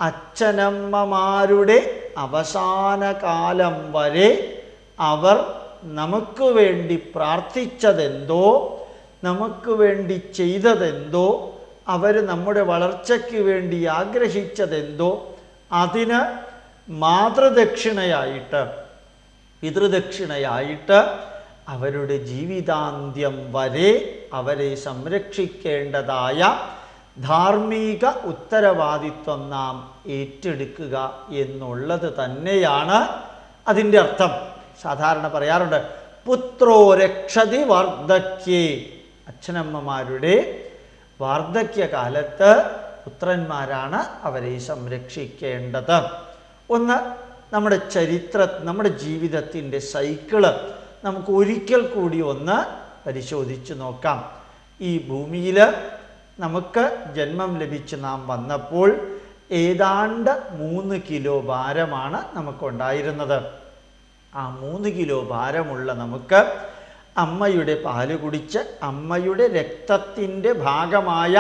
അച്ഛനമ്മമാരുടെ അവസാന കാലം വരെ അവർ നമുക്ക് വേണ്ടി പ്രാർത്ഥിച്ചതെന്തോ നമുക്ക് വേണ്ടി ചെയ്തതെന്തോ അവർ നമ്മുടെ വളർച്ചയ്ക്ക് വേണ്ടി ആഗ്രഹിച്ചതെന്തോ അതിന് മാതൃദക്ഷിണയായിട്ട് പിതൃദക്ഷിണയായിട്ട് അവരുടെ ജീവിതാന്ത്യം വരെ അവരെ സംരക്ഷിക്കേണ്ടതായ ധാർമ്മിക ഉത്തരവാദിത്വം നാം ഏറ്റെടുക്കുക എന്നുള്ളത് തന്നെയാണ് അതിന്റെ അർത്ഥം. സാധാരണ പറയാറുണ്ട് പുത്രോ രക്ഷതി വാർദ്ധക്യേ. അച്ഛനമ്മമാരുടെ വാർദ്ധക്യകാലത്ത് പുത്രന്മാരാണ് അവരെ സംരക്ഷിക്കേണ്ടത്. ഒന്ന് നമ്മുടെ ചരിത്ര നമ്മുടെ ജീവിതത്തിന്റെ സൈക്കിൾ നമുക്ക് ഒരിക്കൽ കൂടി ഒന്ന് പരിശോധിച്ച് നോക്കാം. ഈ ഭൂമിയിൽ നമുക്ക് ജന്മം ലഭിച്ച് നാം വന്നപ്പോൾ ഏതാണ്ട് മൂന്ന് കിലോ ഭാരമാണ് നമുക്കുണ്ടായിരുന്നത്. ആ മൂന്ന് കിലോ ഭാരമുള്ള നമുക്ക് അമ്മയുടെ പാൽ കുടിച്ച് അമ്മയുടെ രക്തത്തിന്റെ ഭാഗമായ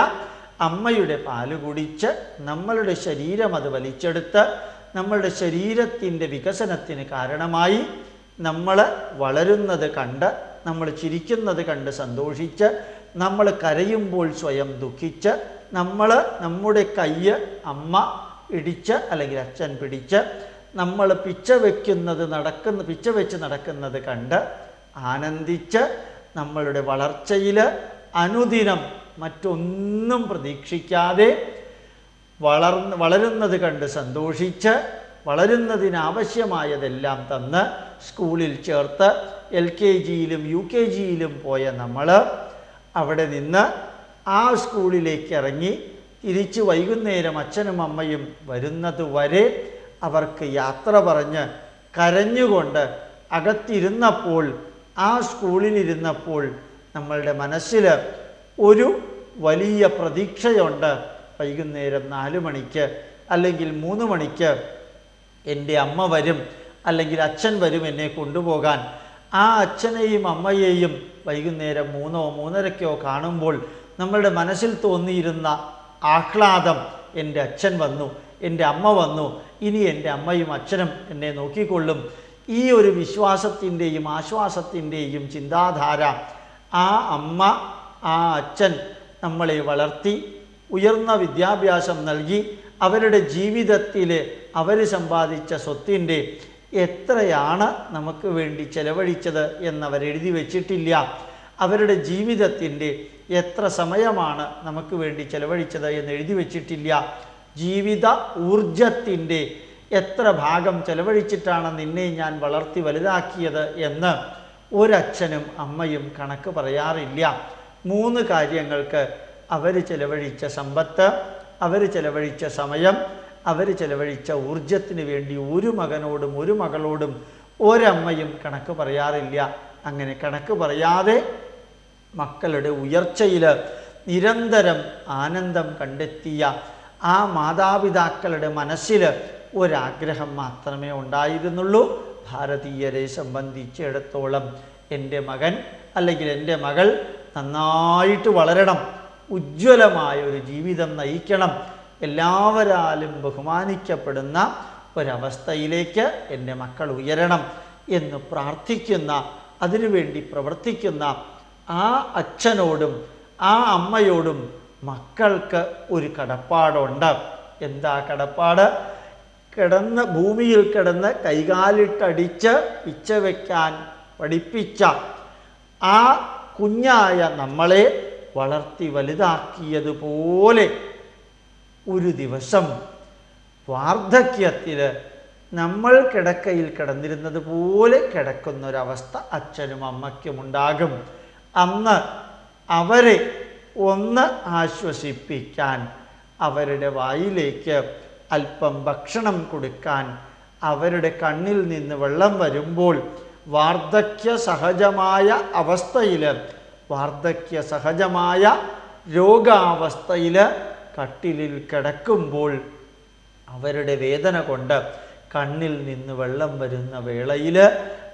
അമ്മയുടെ പാൽ കുടിച്ച് നമ്മളുടെ ശരീരം അത് വലിച്ചെടുത്ത് നമ്മളുടെ ശരീരത്തിന്റെ വികസനത്തിന് കാരണമായി നമ്മൾ വളരുന്നത് കണ്ട് നമ്മൾ ചിരിക്കുന്നത് കണ്ട് സന്തോഷിച്ച് നമ്മൾ കരയുമ്പോൾ സ്വയം ദുഃഖിച്ച് നമ്മൾ നമ്മുടെ കയ്യ് അമ്മ ഇടിച്ച് അല്ലെങ്കിൽ അച്ഛൻ പിടിച്ച് നമ്മൾ പിച്ച വയ്ക്കുന്നത് നടക്കുന്ന പിച്ച വെച്ച് നടക്കുന്നത് കണ്ട് ആനന്ദിച്ച് നമ്മളുടെ വളർച്ചയിൽ അനുദിനം മറ്റൊന്നും പ്രതീക്ഷിക്കാതെ വളർന്ന് വളരുന്നത് കണ്ട് സന്തോഷിച്ച് വളരുന്നതിനാവശ്യമായതെല്ലാം തന്ന് സ്കൂളിൽ ചേർത്ത് എൽ കെ ജിയിലും യു കെ ജിയിലും പോയ നമ്മൾ അവിടെ നിന്ന് ആ സ്കൂളിലേക്ക് ഇറങ്ങി തിരിച്ച് വൈകുന്നേരം അച്ഛനും അമ്മയും വരുന്നത് വരെ അവർക്ക് യാത്ര പറഞ്ഞ് കരഞ്ഞുകൊണ്ട് അകത്തിരുന്നപ്പോൾ ആ സ്കൂളിലിരുന്നപ്പോൾ നമ്മളുടെ മനസ്സിൽ ഒരു വലിയ പ്രതീക്ഷയുണ്ട്. വൈകുന്നേരം നാല് മണിക്ക് അല്ലെങ്കിൽ മൂന്ന് മണിക്ക് എന്റെ അമ്മ വരും അല്ലെങ്കിൽ അച്ഛൻ വരും എന്നെ കൊണ്ടുപോകാൻ. ആ അച്ഛനെയും അമ്മയെയും വൈകുന്നേരം മൂന്നോ മൂന്നരക്കോ കാണുമ്പോൾ നമ്മളുടെ മനസ്സിൽ തോന്നിയിരുന്ന ആഹ്ലാദം എന്റെ അച്ഛൻ വന്നു എന്റെ അമ്മ വന്നു. ഇനി എന്റെ അമ്മയും അച്ഛനും എന്നെ നോക്കിക്കൊള്ളും. ഈ ഒരു വിശ്വാസത്തിന്റെയും ആശ്വാസത്തിന്റെയും ചിന്താധാര ആ അമ്മ ആ അച്ഛൻ നമ്മളെ വളർത്തി ഉയർന്ന വിദ്യാഭ്യാസം നൽകി അവരുടെ ജീവിതത്തിൽ അവർ സമ്പാദിച്ച സ്വത്തിന്റെ എത്രയാണ് നമുക്ക് വേണ്ടി ചെലവഴിച്ചത് എന്നവർ എഴുതി വച്ചിട്ടില്ല. അവരുടെ ജീവിതത്തിന്റെ എത്ര സമയമാണ് നമുക്ക് വേണ്ടി ചെലവഴിച്ചത് എന്ന് എഴുതി വച്ചിട്ടില്ല. ജീവിത ഊർജത്തിന്റെ എത്ര ഭാഗം ചെലവഴിച്ചിട്ടാണ് നിന്നെ ഞാൻ വളർത്തി വലുതാക്കിയത് എന്ന് ഒരച്ഛനും അമ്മയും കണക്ക് പറയാറില്ല. മൂന്ന് കാര്യങ്ങൾക്ക് അവർ ചെലവഴിച്ച സമ്പത്ത് അവർ ചെലവഴിച്ച സമയം അവർ ചെലവഴിച്ച ഊർജത്തിന് വേണ്ടി ഒരു മകനോടും ഒരു മകളോടും ഒരമ്മയും കണക്ക് പറയാറില്ല. അങ്ങനെ കണക്ക് പറയാതെ മക്കളുടെ ഉയർച്ചയിൽ നിരന്തരം ആനന്ദം കണ്ടെത്തിയ ആ മാതാപിതാക്കളുടെ മനസ്സിൽ ഒരാഗ്രഹം മാത്രമേ ഉണ്ടായിരുന്നുള്ളൂ. ഭാരതീയരെ സംബന്ധിച്ചിടത്തോളം എന്റെ മകൻ അല്ലെങ്കിൽ എന്റെ മകൾ നന്നായിട്ട് വളരണം. ഉജ്ജ്വലമായ ഒരു ജീവിതം നയിക്കണം. എല്ലാവരാലും ബഹുമാനിക്കപ്പെടുന്ന ഒരവസ്ഥയിലേക്ക് എന്റെ മക്കൾ ഉയരണം എന്ന് പ്രാർത്ഥിക്കുന്ന അതിനുവേണ്ടി പ്രവർത്തിക്കുന്ന ആ അച്ഛനോടും ആ അമ്മയോടും മക്കൾക്ക് ഒരു കടപ്പാടുണ്ട്. എന്താ കടപ്പാട്? കിടന്ന് ഭൂമിയിൽ കിടന്ന് കൈകാലിട്ടടിച്ച് പിച്ച വയ്ക്കാൻ പഠിപ്പിച്ച ആ കുഞ്ഞായ നമ്മളെ വളർത്തി വലുതാക്കിയതുപോലെ ഒരു ദിവസം വാർദ്ധക്യത്തിൽ നമ്മൾ കിടക്കയിൽ കിടന്നിരുന്നത് പോലെ കിടക്കുന്നൊരവസ്ഥ അച്ഛനും അമ്മയ്ക്കും ഉണ്ടാകും. അന്ന് അവരെ ഒന്ന് ആശ്വസിപ്പിക്കാൻ അവരുടെ വായിലേക്ക് അല്പം ഭക്ഷണം കൊടുക്കാൻ അവരുടെ കണ്ണിൽ നിന്ന് വെള്ളം വരുമ്പോൾ വാർദ്ധക്യ സഹജമായ അവസ്ഥയിൽ വാർദ്ധക്യ സഹജമായ രോഗാവസ്ഥയിൽ കട്ടിലിൽ കിടക്കുമ്പോൾ അവരുടെ വേദന കൊണ്ട് കണ്ണിൽ നിന്ന് വെള്ളം വരുന്ന വേളയിൽ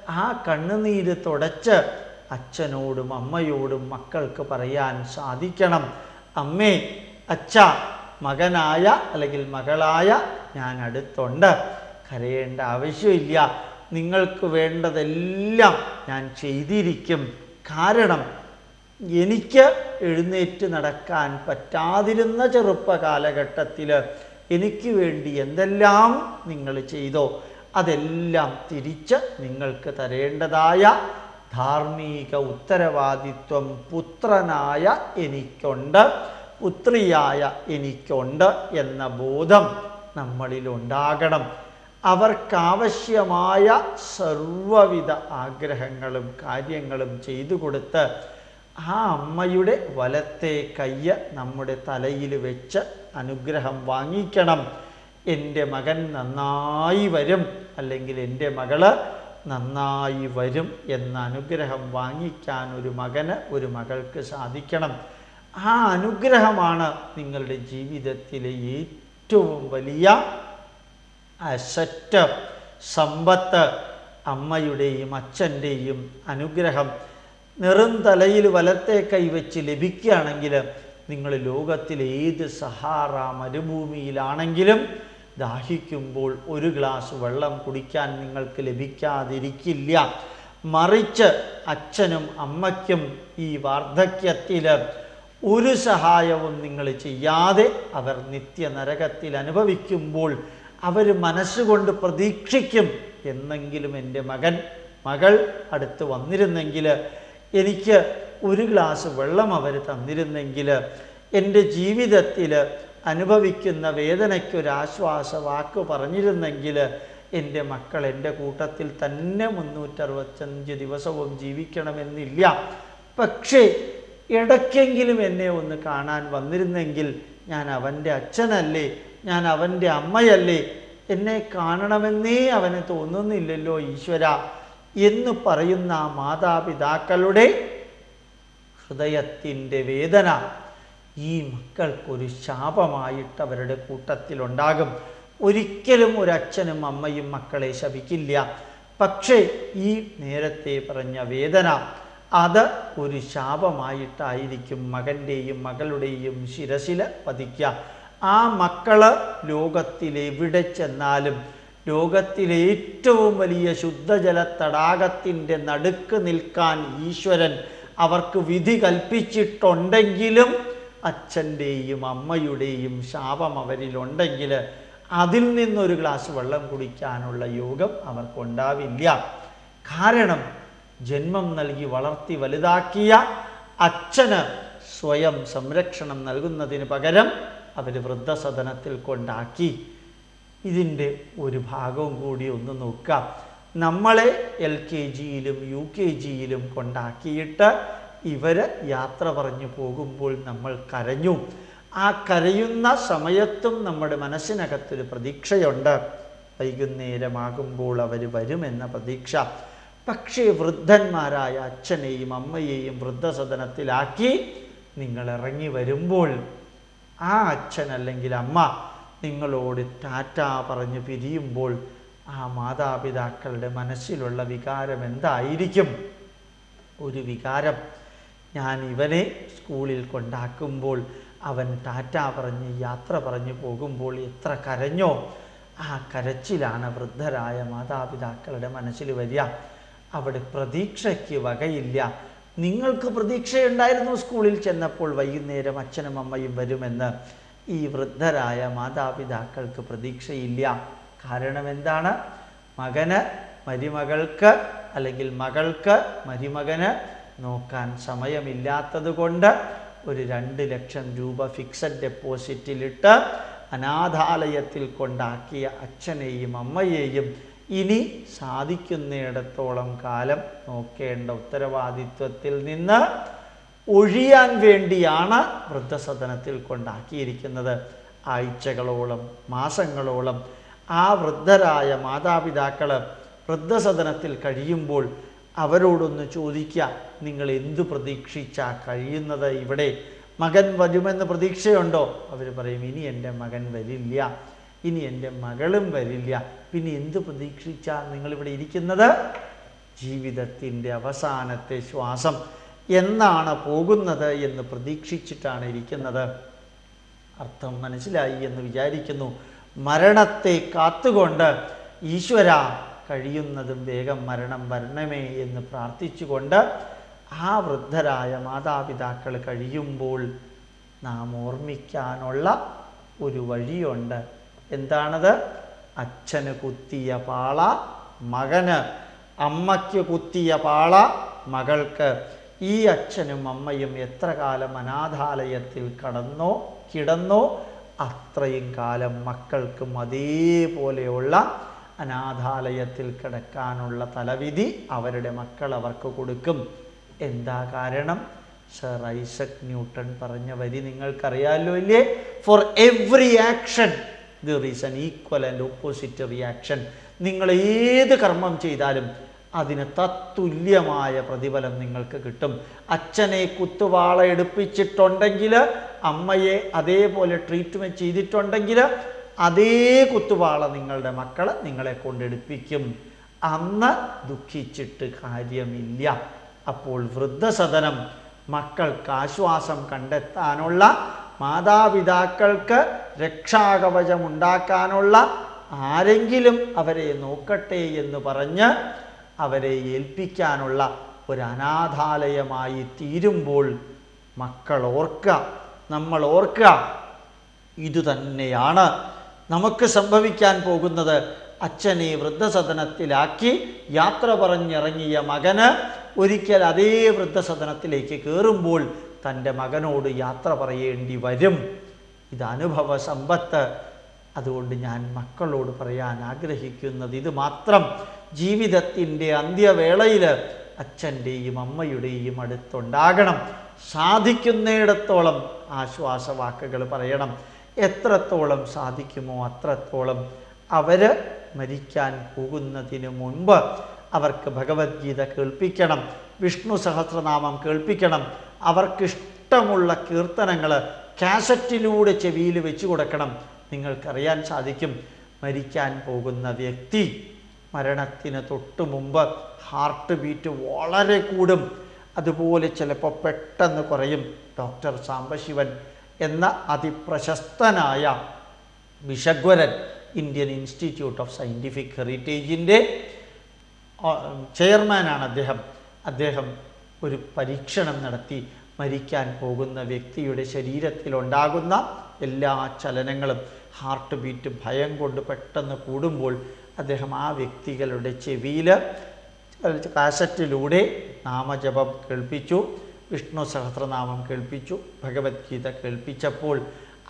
ആ കണ്ണുനീര് തുടച്ച് അച്ഛനോടും അമ്മയോടും മക്കൾക്ക് പറയാൻ സാധിക്കണം. അമ്മേ അച്ഛ മകനായ അല്ലെങ്കിൽ മകളായ ഞാൻ അടുത്തുണ്ട്. കരയേണ്ട ആവശ്യമില്ല. നിങ്ങൾക്ക് വേണ്ടതെല്ലാം ഞാൻ ചെയ്തിരിക്കും. കാരണം എനിക്ക് എഴുന്നേറ്റ് നടക്കാൻ പറ്റാതിരുന്ന ചെറുപ്പ കാലഘട്ടത്തിൽ എനിക്ക് വേണ്ടി എന്തെല്ലാം നിങ്ങൾ ചെയ്തോ അതെല്ലാം തിരിച്ച് നിങ്ങൾക്ക് തരേണ്ടതായ ധാർമ്മിക ഉത്തരവാദിത്വം പുത്രനായ എനിക്കുണ്ട് പുത്രിയായ എനിക്കുണ്ട് എന്ന ബോധം നമ്മളിലുണ്ടാകണം. അവർക്കാവശ്യമായ സർവവിധ ആഗ്രഹങ്ങളും കാര്യങ്ങളും ചെയ്തു കൊടുത്ത് ആ അമ്മയുടെ വലത്തെ കയ്യ നമ്മുടെ തലയിൽ വെച്ച് അനുഗ്രഹം വാങ്ങിക്കണം. എന്റെ മകൻ നന്നായി വരും അല്ലെങ്കിൽ എന്റെ മകൾ നന്നായി വരും എന്ന അനുഗ്രഹം വാങ്ങിക്കാൻ ഒരു മകന് ഒരു മകൾക്ക് സാധിക്കണം. ആ അനുഗ്രഹമാണ് നിങ്ങളുടെ ജീവിതത്തിലെ ഏറ്റവും വലിയ അസറ്റ് സമ്പത്ത് അമ്മയുടെയും അച്ഛന്റെയും അനുഗ്രഹം. നിറും തലയിൽ വലത്തെ കൈവച്ച് ലഭിക്കുകയാണെങ്കിൽ നിങ്ങൾ ലോകത്തിലെ ഏത് സഹാറ മരുഭൂമിയിലാണെങ്കിലും ദാഹിക്കുമ്പോൾ ഒരു ഗ്ലാസ് വെള്ളം കുടിക്കാൻ നിങ്ങൾക്ക് ലഭിക്കാതിരിക്കില്ല. മറിച്ച് അച്ഛനും അമ്മയ്ക്കും ഈ വാർദ്ധക്യത്തിൽ ഒരു സഹായവും നിങ്ങൾ ചെയ്യാതെ അവർ നിത്യ നരകത്തിൽ അനുഭവിക്കുമ്പോൾ അവർ മനസ്സുകൊണ്ട് പ്രതീക്ഷിക്കും എന്നെങ്കിലും എന്റെ മകൻ മകൾ അടുത്ത് വന്നിരുന്നെങ്കിൽ എനിക്ക് ഒരു ഗ്ലാസ് വെള്ളം അവർ തന്നിരുന്നെങ്കിൽ എന്റെ ജീവിതത്തിൽ അനുഭവിക്കുന്ന വേദനയ്ക്കൊരാശ്വാസ വാക്ക് പറഞ്ഞിരുന്നെങ്കിൽ എന്റെ മക്കൾ എന്റെ കൂട്ടത്തിൽ തന്നെ മുന്നൂറ്ററുപത്തഞ്ച് ദിവസവും ജീവിക്കണമെന്നില്ല. പക്ഷേ ഇടയ്ക്കെങ്കിലും എന്നെ ഒന്ന് കാണാൻ വന്നിരുന്നെങ്കിൽ ഞാൻ അവന്റെ അച്ഛനല്ലേ ഞാൻ അവന്റെ അമ്മയല്ലേ എന്നെ കാണണമെന്നേ അവന് തോന്നുന്നില്ലല്ലോ ഈശ്വര. എന്ന് പറയുന്ന മാതാപിതാക്കളുടെ ഹൃദയത്തിന്റെ വേദന ഈ മക്കൾക്കൊരു ശാപമായിട്ട് അവരുടെ കൂട്ടത്തിലുണ്ടാകും. ഒരിക്കലും ഒരച്ഛനും അമ്മയും മക്കളെ ശപിക്കില്ല. പക്ഷേ ഈ നേരത്തെ പറഞ്ഞ വേദന അത് ഒരു ശാപമായിട്ടായിരിക്കും മകന്റെയും മകളുടെയും ശിരസിൽ പതിക്കുക. ആ മക്കൾ ലോകത്തിലെവിടെ ചെന്നാലും ലോകത്തിലെ ഏറ്റവും വലിയ ശുദ്ധജല തടാകത്തിന്റെ നടുക്ക് നിൽക്കാൻ ഈശ്വരൻ അവർക്ക് വിധി കൽപ്പിച്ചിട്ടുണ്ടെങ്കിലും അച്ഛന്റെയും അമ്മയുടെയും ശാപം അവരിലുണ്ടെങ്കിൽ അതിൽ നിന്നൊരു ഗ്ലാസ് വെള്ളം കുടിക്കാനുള്ള യോഗം അവർക്കുണ്ടാവില്ല. കാരണം ജന്മം നൽകി വളർത്തി വലുതാക്കിയ അച്ഛന് സ്വയം സംരക്ഷണം നൽകുന്നതിന് പകരം അവർ വൃദ്ധസദനത്തിൽ കൊണ്ടാക്കി. ഇതിന്റെ ഒരു ഭാഗവും കൂടി ഒന്ന് നോക്കാം നമ്മളെ എൽ കെ ജിയിലും യു കെ ജിയിലും കൊണ്ടാക്കിയിട്ട് ഇവർ യാത്ര പറഞ്ഞു പോകുമ്പോൾ നമ്മൾ കരഞ്ഞു. ആ കരയുന്ന സമയത്തും നമ്മുടെ മനസ്സിനകത്തൊരു പ്രതീക്ഷയുണ്ട്. വൈകുന്നേരമാകുമ്പോൾ അവർ വരുമെന്ന പ്രതീക്ഷ. പക്ഷേ വൃദ്ധന്മാരായ അച്ഛനെയും അമ്മയെയും വൃദ്ധസദനത്തിലാക്കി നിങ്ങൾ ഇറങ്ങി വരുമ്പോൾ ആ അച്ഛൻ അല്ലെങ്കിൽ അമ്മ നിങ്ങളോട് ടാറ്റ പറഞ്ഞ് പിരിയുമ്പോൾ ആ മാതാപിതാക്കളുടെ മനസ്സിലുള്ള വികാരം എന്തായിരിക്കും? ഒരു വികാരം. ഞാൻ ഇവനെ സ്കൂളിൽ കൊണ്ടാക്കുമ്പോൾ അവൻ ടാറ്റ പറഞ്ഞ് യാത്ര പറഞ്ഞു പോകുമ്പോൾ എത്ര കരഞ്ഞോ ആ കരച്ചിലാണ് വൃദ്ധരായ മാതാപിതാക്കളുടെ മനസ്സിൽ വരിക. അവിടെ പ്രതീക്ഷയ്ക്ക് വകയില്ല. നിങ്ങൾക്ക് പ്രതീക്ഷയുണ്ടായിരുന്നു സ്കൂളിൽ ചെന്നപ്പോൾ വൈകുന്നേരം അച്ഛനും അമ്മയും വരുമെന്ന്. ഈ വൃദ്ധരായ മാതാപിതാക്കൾക്ക് പ്രതീക്ഷയില്ല. കാരണം എന്താണ്? മകന് മരുമകൾക്ക് അല്ലെങ്കിൽ മകൾക്ക് മരുമകന് നോക്കാൻ സമയമില്ലാത്തത് കൊണ്ട് ഒരു രണ്ട് ലക്ഷം രൂപ ഫിക്സഡ് ഡെപ്പോസിറ്റിലിട്ട് അനാഥാലയത്തിൽ കൊണ്ടാക്കിയ അച്ഛനെയും അമ്മയെയും ഇനി സാധിക്കുന്നിടത്തോളം കാലം നോക്കേണ്ട ഉത്തരവാദിത്വത്തിൽ നിന്ന് ഒഴിയാൻ വേണ്ടിയാണ് വൃദ്ധസദനത്തിൽ കൊണ്ടാക്കിയിരിക്കുന്നത്. ആഴ്ചകളോളം മാസങ്ങളോളം ആ വൃദ്ധരായ മാതാപിതാക്കൾ വൃദ്ധസദനത്തിൽ കഴിയുമ്പോൾ അവരോടൊന്ന് ചോദിക്കുക നിങ്ങൾ എന്തു പ്രതീക്ഷിച്ചാ കഴിയുന്നത് ഇവിടെ? മകൻ വരുമെന്ന് പ്രതീക്ഷയുണ്ടോ? അവർ പറയും ഇനി എന്റെ മകൻ വരില്ല. ഇനി എന്റെ മകളും വരില്ല. പിന്നെ എന്ത് പ്രതീക്ഷിച്ചാ നിങ്ങളിവിടെ ഇരിക്കുന്നത്? ജീവിതത്തിന്റെ അവസാനത്തെ ശ്വാസം എന്നാണ് പോകുന്നത് എന്ന് പ്രതീക്ഷിച്ചിട്ടാണ് ഇരിക്കുന്നത്. അർത്ഥം മനസ്സിലായി എന്ന് വിചാരിക്കുന്നു. മരണത്തെ കാത്തുകൊണ്ട് ഈശ്വര കഴിയുന്നതും വേഗം മരണം വരണമേ എന്ന് പ്രാർത്ഥിച്ചുകൊണ്ട് ആ വൃദ്ധരായ മാതാപിതാക്കൾ കഴിയുമ്പോൾ നാം ഓർമ്മിക്കാനുള്ള ഒരു വഴിയുണ്ട്. എന്താണത്? അച്ഛന് കുത്തിയ പാള മകന് അമ്മയ്ക്ക് കുത്തിയ പാള മകൾക്ക് ഈ അച്ഛനും അമ്മയും എത്ര കാലം അനാഥാലയത്തിൽ കടന്നോ കിടന്നോ അത്രയും കാലം മക്കൾക്കും അതേപോലെയുള്ള അനാഥാലയത്തിൽ കിടക്കാനുള്ള തലവിധി അവരുടെ മക്കൾ അവർക്ക് കൊടുക്കും. എന്താ കാരണം? സർ ഐസക് ന്യൂട്ടൺ പറഞ്ഞ വരി നിങ്ങൾക്കറിയാമല്ലോ ഇല്ലേ? For every action there is an equal and opposite reaction നിങ്ങൾ ഏത് കർമ്മം ചെയ്താലും അതിന് തത്തുല്യമായ പ്രതിഫലം നിങ്ങൾക്ക് കിട്ടും. അച്ഛനെ കുത്തുവാള എടുപ്പിച്ചിട്ടുണ്ടെങ്കിൽ അമ്മയെ അതേപോലെ ട്രീറ്റ്മെന്റ് ചെയ്തിട്ടുണ്ടെങ്കിൽ അതേ കുത്തുവാള നിങ്ങളുടെ മക്കൾ നിങ്ങളെ കൊണ്ടെടുപ്പിക്കും അന്ന് ദുഃഖിച്ചിട്ട് കാര്യമില്ല. അപ്പോൾ വൃദ്ധസദനം മക്കൾക്ക് ആശ്വാസം കണ്ടെത്താനുള്ള മാതാപിതാക്കൾക്ക് രക്ഷാകവചമുണ്ടാക്കാനുള്ള ആരെങ്കിലും അവരെ നോക്കട്ടെ എന്ന് പറഞ്ഞ് അവരെ ഏൽപ്പിക്കാനുള്ള ഒരു അനാഥാലയമായി തീരുമ്പോൾ മക്കൾ ഓർക്കുക നമ്മൾ ഓർക്കുക ഇതുതന്നെയാണ് നമുക്ക് സംഭവിക്കാൻ പോകുന്നത് അച്ഛനെ വൃദ്ധസദനത്തിലാക്കി യാത്ര പറഞ്ഞിറങ്ങിയ മകന് ഒരിക്കൽ അതേ വൃദ്ധസദനത്തിലേക്ക് കയറുമ്പോൾ തന്റെ മകനോട് യാത്ര പറയേണ്ടി വരും. ഇത് അനുഭവ സമ്പത്ത്. അതുകൊണ്ട് ഞാൻ മക്കളോട് പറയാൻ ആഗ്രഹിക്കുന്നത് ഇത് മാത്രം ജീവിതത്തിന്റെ അന്ത്യവേളയിൽ അച്ഛന്റെയും അമ്മയുടെയും അടുത്തുണ്ടാകണം. സാധിക്കുന്നിടത്തോളം ആശ്വാസവാക്കുകൾ പറയണം. എത്രത്തോളം സാധിക്കുമോ അത്രത്തോളം അവർ മരിക്കാൻ പോകുന്നതിന് മുൻപ് അവർക്ക് ഭഗവത്ഗീത കേൾപ്പിക്കണം. വിഷ്ണു സഹസ്രനാമം കേൾപ്പിക്കണം. അവർക്കിഷ്ടമുള്ള കീർത്തനങ്ങൾ കാസറ്റിലൂടെ ചെവിയിൽ വെച്ച് കൊടുക്കണം. നിങ്ങൾക്കറിയാൻ സാധിക്കും മരിക്കാൻ പോകുന്ന വ്യക്തി മരണത്തിന് തൊട്ട് മുമ്പ് ഹാർട്ട് ബീറ്റ് വളരെ കൂടും. അതുപോലെ ചിലപ്പോൾ പെട്ടെന്ന് കുറയും. ഡോക്ടർ സാംബശിവൻ എന്ന അതിപ്രശസ്തനായ വിഷഗ്വരൻ ഇന്ത്യൻ ഇൻസ്റ്റിറ്റ്യൂട്ട് ഓഫ് സയന്റിഫിക് ഹെറിറ്റേജിന്റെ ചെയർമാനാണ് അദ്ദേഹം. അദ്ദേഹം ഒരു പരീക്ഷണം നടത്തി. മരിക്കാൻ പോകുന്ന വ്യക്തിയുടെ ശരീരത്തിലുണ്ടാകുന്ന എല്ലാ ചലനങ്ങളും ഹാർട്ട് ബീറ്റ് ഭയം കൊണ്ട് പെട്ടെന്ന് കൂടുമ്പോൾ അദ്ദേഹം ആ വ്യക്തികളുടെ ചെവിയിൽ കാസറ്റിലൂടെ നാമജപം കേൾപ്പിച്ചു വിഷ്ണു സഹസ്രനാമം കേൾപ്പിച്ചു ഭഗവത്ഗീത കേൾപ്പിച്ചപ്പോൾ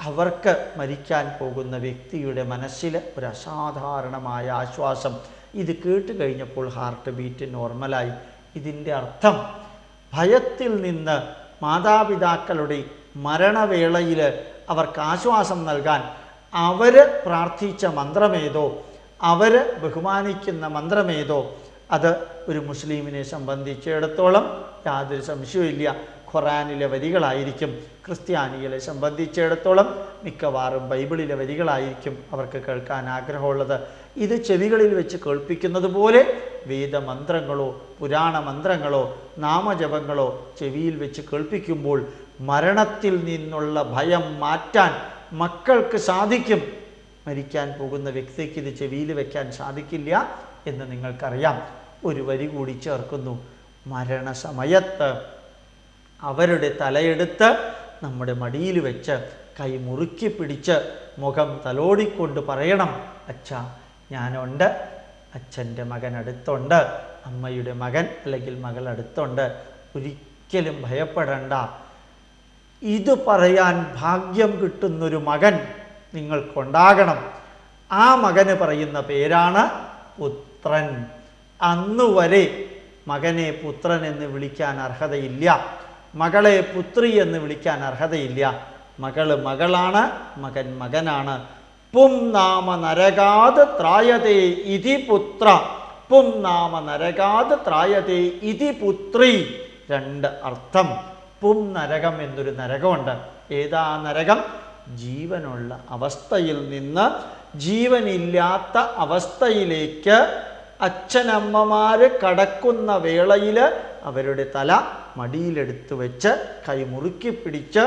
അവർക്ക് മരിക്കാൻ പോകുന്ന വ്യക്തിയുടെ മനസ്സിൽ ഒരു അസാധാരണമായ ആശ്വാസം. ഇത് കേട്ട് കഴിഞ്ഞപ്പോൾ ഹാർട്ട് ബീറ്റ് നോർമലായി ഇതിന്റെ അർത്ഥം ഭയത്തിൽ നിന്ന് മാതാപിതാക്കളുടെ മരണവേളയിൽ അവർക്ക് ആശ്വാസം നൽകാൻ അവർ പ്രാർത്ഥിച്ച മന്ത്രമേതോ അവർ ബഹുമാനിക്കുന്ന മന്ത്രമേതോ അത് ഒരു മുസ്ലിമിനെ സംബന്ധിച്ചിടത്തോളം യാതൊരു സംശയവുമില്ല. ഖുറാനിലെ വരികളായിരിക്കും ക്രിസ്ത്യാനികളെ സംബന്ധിച്ചിടത്തോളം മിക്കവാറും ബൈബിളിലെ വരികളായിരിക്കും അവർക്ക് കേൾക്കാൻ ആഗ്രഹമുള്ളത്. ഇത് ചെവികളിൽ വെച്ച് കേൾപ്പിക്കുന്നത് പോലെ വേദമന്ത്രങ്ങളോ പുരാണ മന്ത്രങ്ങളോ നാമജപങ്ങളോ ചെവിയിൽ വെച്ച് കേൾപ്പിക്കുമ്പോൾ മരണത്തിൽ നിന്നുള്ള ഭയം മാറ്റാൻ മക്കൾക്ക് സാധിക്കും. മരിക്കാൻ പോകുന്ന വ്യക്തിക്ക് ഇത് ചെവിയിൽ വയ്ക്കാൻ സാധിക്കില്ല എന്ന് നിങ്ങൾക്കറിയാം. ഒരു വരി കൂടി ചേർക്കുന്നു. മരണസമയത്ത് അവരുടെ തലയെടുത്ത് നമ്മുടെ മടിയിൽ വെച്ച് കൈ മുറുക്കി പിടിച്ച് മുഖം തലോടിക്കൊണ്ട് പറയണം അച്ഛ ഞാനുണ്ട്. അച്ഛന്റെ മകൻ അടുത്തുണ്ട്. അമ്മയുടെ മകൻ അല്ലെങ്കിൽ മകൾ അടുത്തുണ്ട്. ഒരിക്കലും ഭയപ്പെടണ്ട. ഇത് പറയാൻ ഭാഗ്യം കിട്ടുന്നൊരു മകൻ നിങ്ങൾക്കുണ്ടാകണം. ആ മകന് പറയുന്ന പേരാണ് പുത്രൻ. അന്നുവരെ മകനെ പുത്രൻ എന്ന് വിളിക്കാൻ അർഹതയില്ല. മകളെ പുത്രി എന്ന് വിളിക്കാൻ അർഹതയില്ല. മകൾ മകളാണ് മകൻ മകനാണ്. പും നാമ നരകാത് ത്രായതേ ഇതി പുത്ര. പും നാമ നരകാത് ത്രായതേ ഇതി പുത്രി. രണ്ട് അർത്ഥം. പും നരകം എന്നൊരു നരകമുണ്ട്. ഏതാ നരകം? ജീവനുള്ള അവസ്ഥയിൽ നിന്ന് ജീവനില്ലാത്ത അവസ്ഥയിലേക്ക് അച്ഛനമ്മമാര് കടക്കുന്ന വേളയിൽ അവരുടെ തല മടിയിലെടുത്ത് വെച്ച് കൈമുറുക്കി പിടിച്ച്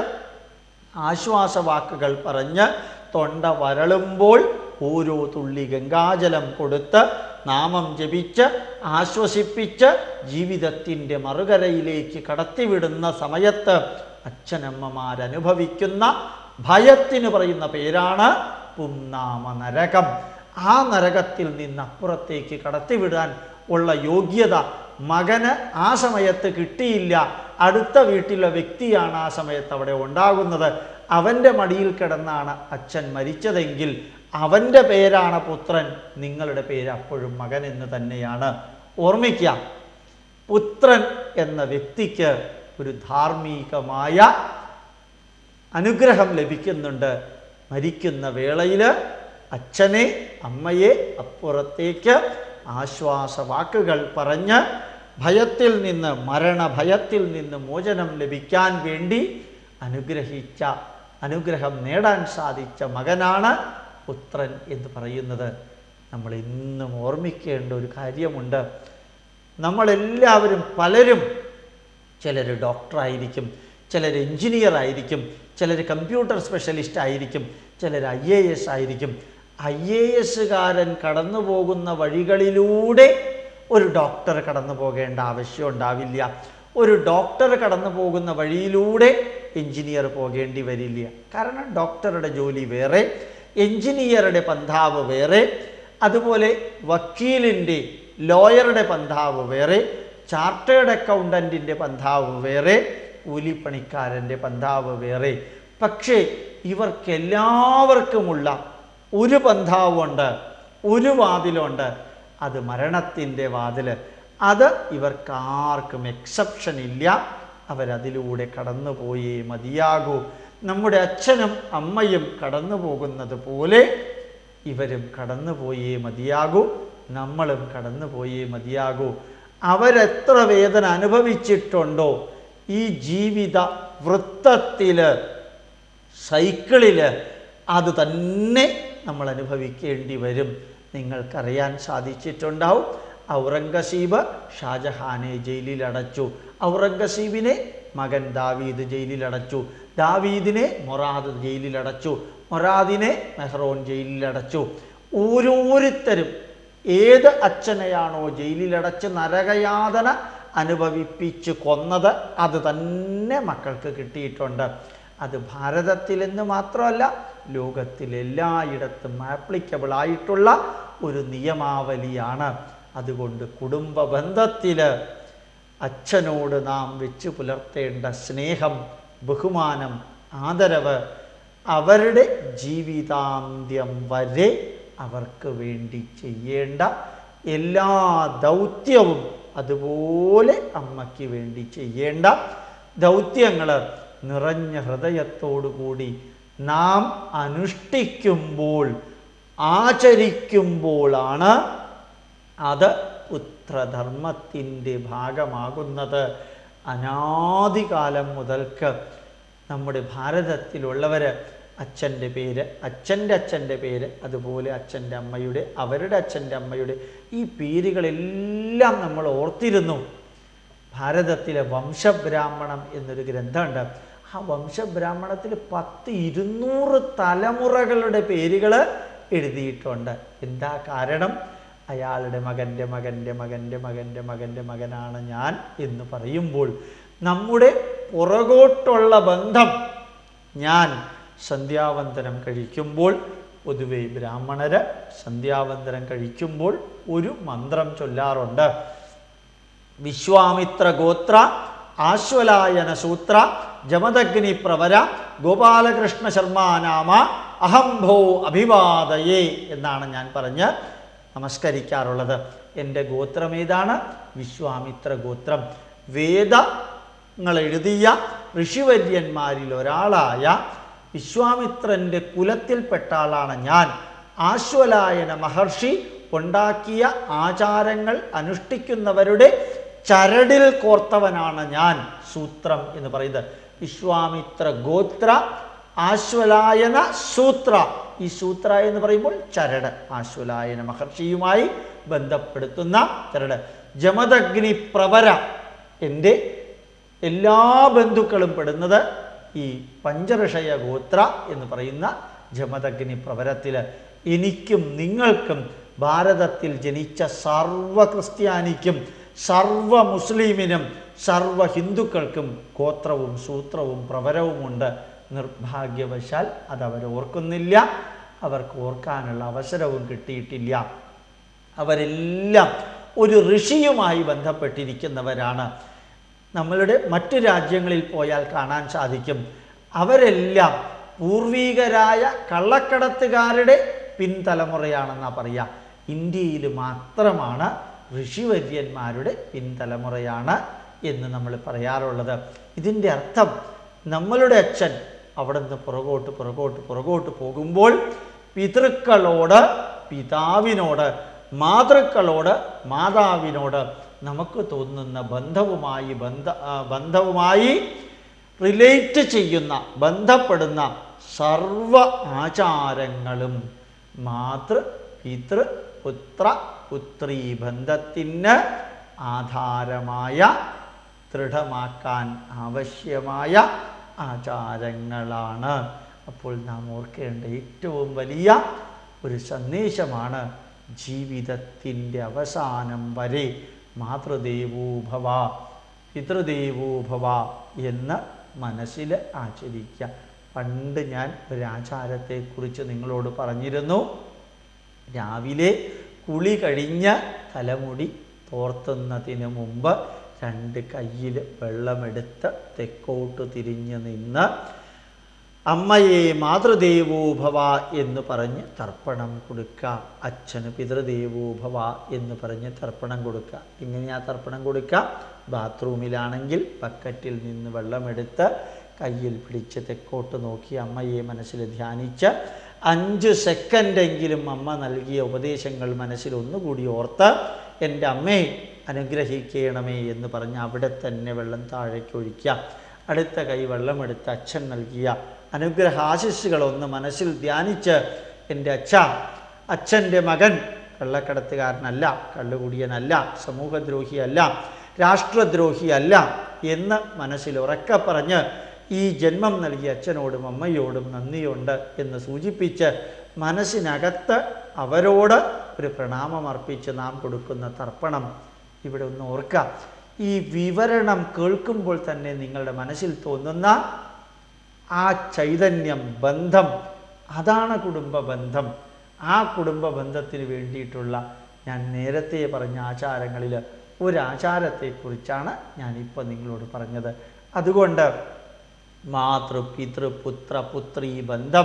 ആശ്വാസവാക്കുകൾ പറഞ്ഞ് തൊണ്ട വരളുമ്പോൾ ഓരോ തുള്ളി ഗംഗാജലം കൊടുത്ത് നാമം ജപിച്ച് ആശ്വസിപ്പിച്ച് ജീവിതത്തിന്റെ മറുകരയിലേക്ക് കടത്തിവിടുന്ന സമയത്ത് അച്ഛനമ്മമാരനുഭവിക്കുന്ന ഭയത്തിന് പറയുന്ന പേരാണ് പുന്നാമ നരകം ആ നരകത്തിൽ നിന്ന് അപ്പുറത്തേക്ക് കടത്തിവിടാൻ ഉള്ള യോഗ്യത മകന് ആ സമയത്ത് കിട്ടിയില്ല. അടുത്ത വീട്ടിലെ വ്യക്തിയാണ് ആ സമയത്ത് അവിടെ ഉണ്ടാകുന്നത്. അവന്റെ മടിയിൽ കിടന്നാണ് അച്ഛൻ മരിച്ചതെങ്കിൽ അവന്റെ പേരാണ് പുത്രൻ. നിങ്ങളുടെ പേര് അപ്പോഴും മകൻ എന്ന് തന്നെയാണ്. ഓർമ്മിക്കുക പുത്രൻ എന്ന വ്യക്തിക്ക് ഒരു ധാർമ്മികമായ അനുഗ്രഹം ലഭിക്കുന്നുണ്ട്. മരിക്കുന്ന വേളയിൽ അച്ഛനെ അമ്മയെ അപ്പുറത്തേക്ക് ആശ്വാസവാക്കുകൾ പറഞ്ഞ് ഭയത്തിൽ നിന്ന് മരണഭയത്തിൽ നിന്ന് മോചനം ലഭിക്കാൻ വേണ്ടി അനുഗ്രഹിച്ച അനുഗ്രഹം നേടാൻ സാധിച്ച മകനാണ് പുത്രൻ എന്ന് പറയുന്നത്. നമ്മൾ ഇന്നും ഓർമ്മിക്കേണ്ട ഒരു കാര്യമുണ്ട്. നമ്മളെല്ലാവരും പലരും ചിലർ ഡോക്ടറായിരിക്കും ചിലർ എഞ്ചിനീയർ ആയിരിക്കും ചിലർ കമ്പ്യൂട്ടർ സ്പെഷ്യലിസ്റ്റ് ആയിരിക്കും ചിലർ ഐ എ എസ് ആയിരിക്കും. ഐ എ എസ്സുകാരൻ കടന്നു പോകുന്ന വഴികളിലൂടെ ഒരു ഡോക്ടർ കടന്നു പോകേണ്ട ആവശ്യം ഉണ്ടാവില്ല. ഒരു ഡോക്ടർ കടന്നു പോകുന്ന വഴിയിലൂടെ എഞ്ചിനീയർ പോകേണ്ടി വരില്ല. കാരണം ഡോക്ടറുടെ ജോലി വേറെ എഞ്ചിനീയറുടെ പന്ഥാവ് വേറെ അതുപോലെ വക്കീലിന്റെ ലോയറുടെ പന്ഥാവ് വേറെ ചാർട്ടേഡ് അക്കൗണ്ടന്റിന്റെ പന്ഥാവ് വേറെ കൂലിപ്പണിക്കാരന്റെ പന്താവ് വേറെ. പക്ഷേ ഇവർക്കെല്ലാവർക്കുമുള്ള ഒരു പന്താവുണ്ട് ഒരു വാതിലുണ്ട്. അത് മരണത്തിന്റെ വാതിൽ അത് ഇവർക്കാർക്കും എക്സെപ്ഷൻ ഇല്ല. അവരതിലൂടെ കടന്നുപോയേ മതിയാകൂ. നമ്മുടെ അച്ഛനും അമ്മയും കടന്നു പോകുന്നത് പോലെ ഇവരും കടന്നുപോയേ മതിയാകൂ. നമ്മളും കടന്നുപോയേ മതിയാകൂ. അവരെത്ര വേദന അനുഭവിച്ചിട്ടുണ്ടോ? ഈ ജീവിത വൃത്തത്തിൽ സൈക്കിളിൽ അത് തന്നെ നമ്മൾ അനുഭവിക്കേണ്ടി വരും. നിങ്ങൾക്കറിയാൻ സാധിച്ചിട്ടുണ്ടാവും. ഔറംഗസീബ് ഷാജഹാനെ ജയിലിൽ അടച്ചു ഔറംഗസീബിനെ മകൻ ദാവീദ് ജയിലിലടച്ചു. ദാവീദിനെ മൊറാദ് ജയിലിൽ അടച്ചു മൊറാദിനെ മെഹ്റോൻ ജയിലിലടച്ചു. ഓരോരുത്തരും ഏത് അച്ഛനെയാണോ ജയിലിലടച്ച് നരകയാതന അനുഭവിപ്പിച്ച് കൊന്നത് അത് തന്നെ മക്കൾക്ക് കിട്ടിയിട്ടുണ്ട്. അത് ഭാരതത്തിൽ ഭാരതത്തിലെന്ന് മാത്രമല്ല ലോകത്തിലെല്ലായിടത്തും ആപ്ലിക്കബിൾ ആയിട്ടുള്ള ഒരു നിയമാവലിയാണ്. അതുകൊണ്ട് കുടുംബ ബന്ധത്തിൽ അച്ഛനോട് നാം വെച്ച് പുലർത്തേണ്ട സ്നേഹം ബഹുമാനം ആദരവ് അവരുടെ ജീവിതാന്ത്യം വരെ അവർക്ക് വേണ്ടി ചെയ്യേണ്ട എല്ലാ ദൗത്യവും അതുപോലെ അമ്മയ്ക്ക് വേണ്ടി ചെയ്യേണ്ട ദൗത്യങ്ങൾ നിറഞ്ഞ ഹൃദയത്തോടുകൂടി നാം അനുഷ്ഠിക്കുമ്പോൾ ആചരിക്കുമ്പോഴാണ് അത് പുത്രധർമ്മത്തിന്റെ ഭാഗമാകുന്നത്. അനാദികാലം മുതൽക്ക് നമ്മുടെ ഭാരതത്തിലുള്ളവർ അച്ഛന്റെ പേര് അച്ഛന്റെ അച്ഛന്റെ പേര് അതുപോലെ അച്ഛന്റെ അമ്മയുടെ അവരുടെ അച്ഛന്റെ അമ്മയുടെ ഈ പേരുകളെല്ലാം നമ്മൾ ഓർത്തിരുന്നു. ഭാരതത്തിലെ വംശബ്രാഹ്മണം എന്നൊരു ഗ്രന്ഥമുണ്ട്. ആ വംശബ്രാഹ്മണത്തിൽ പത്ത് ഇരുന്നൂറ് തലമുറകളുടെ പേരുകൾ എഴുതിയിട്ടുണ്ട്. എന്താ കാരണം? അയാളുടെ മകന്റെ മകന്റെ മകന്റെ മകന്റെ മകന്റെ മകനാണ് ഞാൻ എന്ന് പറയുമ്പോൾ നമ്മുടെ പുറകോട്ടുള്ള ബന്ധം ഞാൻ സന്ധ്യാവന്തനം കഴിക്കുമ്പോൾ പൊതുവെ ബ്രാഹ്മണര് സന്ധ്യാവന്തനം കഴിക്കുമ്പോൾ ഒരു മന്ത്രം ചൊല്ലാറുണ്ട്. വിശ്വാമിത്ര ഗോത്ര ആശ്വലായന സൂത്ര ജമദഗ്നി പ്രവര ഗോപാലകൃഷ്ണ ശർമാനാമ അഹംഭോ അഭിവാദയേ എന്നാണ് ഞാൻ പറഞ്ഞ് നമസ്കരിക്കാറുള്ളത്. എന്റെ ഗോത്രം ഏതാണ്? വിശ്വാമിത്ര ഗോത്രം. വേദങ്ങൾ എഴുതിയ ഋഷിവര്യന്മാരിൽ ഒരാളായ വിശ്വാമിത്രന്റെ കുലത്തിൽപ്പെട്ട ആളാണ് ഞാൻ. ആശ്വലായന മഹർഷി ഉണ്ടാക്കിയ ആചാരങ്ങൾ അനുഷ്ഠിക്കുന്നവരുടെ ചരടിൽ കോർത്തവനാണ് ഞാൻ സൂത്രം എന്ന് പറയുന്നത്. വിശ്വാമിത്ര ഗോത്ര ആശ്വലായന സൂത്ര. ഈ സൂത്ര എന്ന് പറയുമ്പോൾ ചരട് ആശ്വലായന മഹർഷിയുമായി ബന്ധപ്പെടുത്തുന്ന ചരട്. ജമദഗ്നി പ്രവര എന്റെ എല്ലാ ബന്ധുക്കളും പെടുന്നത് ഈ പഞ്ചഋഷയ ഗോത്ര എന്ന് പറയുന്ന ജമദഗ്നി പ്രവരത്തിൽ എനിക്കും നിങ്ങൾക്കും ഭാരതത്തിൽ ജനിച്ച സർവ ക്രിസ്ത്യാനിക്കും സർവ മുസ്ലിമിനും സർവ ഹിന്ദുക്കൾക്കും ഗോത്രവും സൂത്രവും പ്രവരവുമുണ്ട്. നിർഭാഗ്യവശാൽ അതവർ ഓർക്കുന്നില്ല. അവർക്ക് ഓർക്കാനുള്ള അവസരവും കിട്ടിയിട്ടില്ല. അവരെല്ലാം ഒരു ഋഷിയുമായി ബന്ധപ്പെട്ടിരിക്കുന്നവരാണ്. നമ്മളുടെ മറ്റു രാജ്യങ്ങളിൽ പോയാൽ കാണാൻ സാധിക്കും. അവരെല്ലാം പൂർവീകരായ കള്ളക്കടത്തുകാരുടെ പിൻതലമുറയാണെന്നാ പറയുക ഇന്ത്യയിൽ മാത്രമാണ് ഋഷിവര്യന്മാരുടെ പിൻതലമുറയാണ് എന്ന് നമ്മൾ പറയാറുള്ളത്. ഇതിന്റെ അർത്ഥം നമ്മളുടെ അച്ഛൻ അവിടെ നിന്ന് പുറകോട്ട് പുറകോട്ട് പുറകോട്ട് പോകുമ്പോൾ പിതൃക്കളോട് പിതാവിനോട് മാതൃക്കളോട് മാതാവിനോട് നമുക്ക് തോന്നുന്ന ബന്ധവുമായി ബന്ധ ബന്ധവുമായി റിലേറ്റ് ചെയ്യുന്ന ബന്ധപ്പെടുന്ന സർവ ആചാരങ്ങളും മാതൃ പിതൃ പുത്ര പുത്രീ ബന്ധത്തിന് ആധാരമായ ദൃഢമാക്കാൻ ആവശ്യമായ ആചാരങ്ങളാണ്. അപ്പോൾ നാം ഓർക്കേണ്ട ഏറ്റവും വലിയ ഒരു സന്ദേശമാണ് ജീവിതത്തിന്റെ അവസാനം വരെ. മാതൃദേവോഭവ പിതൃദേവോഭവ എന്ന് മനസ്സിൽ ആചരിക്കുക. പണ്ട് ഞാൻ ഒരാചാരത്തെക്കുറിച്ച് നിങ്ങളോട് പറഞ്ഞിരുന്നു. രാവിലെ കുളി കഴിഞ്ഞ തലമുടി തോർത്തുന്നതിന് മുമ്പ് രണ്ട് കയ്യിൽ വെള്ളമെടുത്ത് തെക്കോട്ട് തിരിഞ്ഞ് നിന്ന് അമ്മയെ മാതൃദേവോഭവ എന്ന് പറഞ്ഞ് തർപ്പണം കൊടുക്കാം അച്ഛന് പിതൃദേവോഭവ എന്ന് പറഞ്ഞ് തർപ്പണം കൊടുക്കുക. എങ്ങനെയാ തർപ്പണം കൊടുക്കുക? ബാത്റൂമിലാണെങ്കിൽ ബക്കറ്റിൽ നിന്ന് വെള്ളമെടുത്ത് കയ്യിൽ പിടിച്ച് തെക്കോട്ട് നോക്കി അമ്മയെ മനസ്സിൽ ധ്യാനിച്ച് അഞ്ച് സെക്കൻഡെങ്കിലും അമ്മ നൽകിയ ഉപദേശങ്ങൾ മനസ്സിൽ ഒന്നുകൂടി ഓർത്ത് എന്റെ അമ്മയെ അനുഗ്രഹിക്കണമേ എന്ന് പറഞ്ഞ് അവിടെ തന്നെ വെള്ളം താഴേക്ക് ഒഴിക്കുക. അടുത്ത കൈ വെള്ളമെടുത്ത് അച്ഛൻ നൽകിയ അനുഗ്രഹാശിസ്സുകളൊന്ന് മനസ്സിൽ ധ്യാനിച്ച് എന്റെ അച്ഛ അച്ഛന്റെ മകൻ കള്ളക്കടത്തുകാരനല്ല കള്ളുകുടിയനല്ല സമൂഹദ്രോഹിയല്ല രാഷ്ട്രദ്രോഹിയല്ല എന്ന് മനസ്സിൽ ഉറക്കെ പറഞ്ഞ് ഈ ജന്മം നൽകിയ അച്ഛനോടും അമ്മയോടും നന്ദിയുണ്ട് എന്ന് സൂചിപ്പിച്ച് മനസ്സിനകത്ത് അവരോട് ഒരു പ്രണാമം അർപ്പിച്ച് നാം കൊടുക്കുന്ന തർപ്പണം ഇവിടെ ഒന്ന് ഓർക്കുക. ഈ വിവരണം കേൾക്കുമ്പോൾ തന്നെ നിങ്ങളുടെ മനസ്സിൽ തോന്നുന്ന ആ ചൈതന്യം ബന്ധം അതാണ് കുടുംബ ബന്ധം. ആ കുടുംബ ബന്ധത്തിന് വേണ്ടിയിട്ടുള്ള ഞാൻ നേരത്തെ പറഞ്ഞ ആചാരങ്ങളിൽ ഒരു ആചാരത്തെക്കുറിച്ചാണ് ഞാനിപ്പോൾ നിങ്ങളോട് പറഞ്ഞത്. അതുകൊണ്ട് മാതൃ പിതൃ പുത്ര പുത്രി ബന്ധം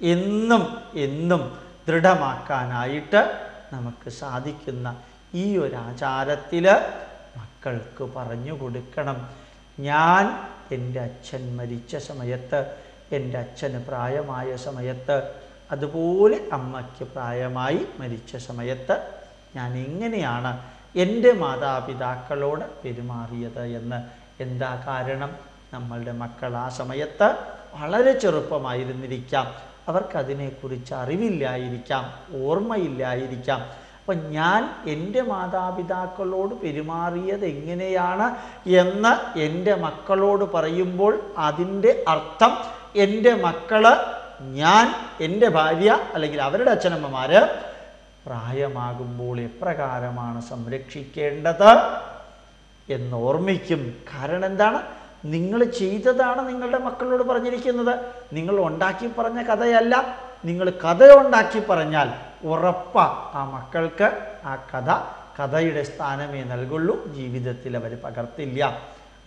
എന്നും എന്നും ദൃഢമാക്കാനായിട്ട് നമുക്ക് സാധിക്കുന്ന ഈ ഒരു ആചാരത്തിൽ മക്കൾക്ക് പറഞ്ഞു കൊടുക്കണം. ഞാൻ എന്റെ അച്ഛൻ മരിച്ച സമയത്ത് എന്റെ അച്ഛന് പ്രായമായ സമയത്ത് അതുപോലെ അമ്മയ്ക്ക് പ്രായമായി മരിച്ച സമയത്ത് ഞാൻ എങ്ങനെയാണ് എന്റെ മാതാപിതാക്കളോട് പെരുമാറിയത് എന്ന് എന്താ കാരണം? നമ്മളുടെ മക്കൾ ആ സമയത്ത് വളരെ ചെറുപ്പമായിരുന്നിരിക്കാം. അവർക്കതിനെക്കുറിച്ച് അറിവില്ലായിരിക്കാം ഓർമ്മയില്ലായിരിക്കാം. അപ്പം ഞാൻ എന്റെ മാതാപിതാക്കളോട് പെരുമാറിയത് എങ്ങനെയാണ് എന്ന് എന്റെ മക്കളോട് പറയുമ്പോൾ അതിന്റെ അർത്ഥം എന്റെ മക്കൾ ഞാൻ എന്റെ ഭാര്യ അല്ലെങ്കിൽ അവരുടെ അച്ഛനമ്മമാർ പ്രായമാകുമ്പോൾ എപ്രകാരമാണ് സംരക്ഷിക്കേണ്ടത് എന്ന് ഓർമ്മിക്കും കാരണം എന്താണ്? നിങ്ങൾ ചെയ്തതാണ് നിങ്ങളുടെ മക്കളോട് പറഞ്ഞിരിക്കുന്നത്. നിങ്ങൾ ഉണ്ടാക്കി പറഞ്ഞ കഥയല്ല. നിങ്ങൾ കഥ ഉണ്ടാക്കി പറഞ്ഞാൽ ഉറപ്പ ആ മക്കൾക്ക് ആ കഥ കഥയുടെ സ്ഥാനമേ നൽകുള്ളൂ. ജീവിതത്തിൽ അവർ പകർത്തില്ല.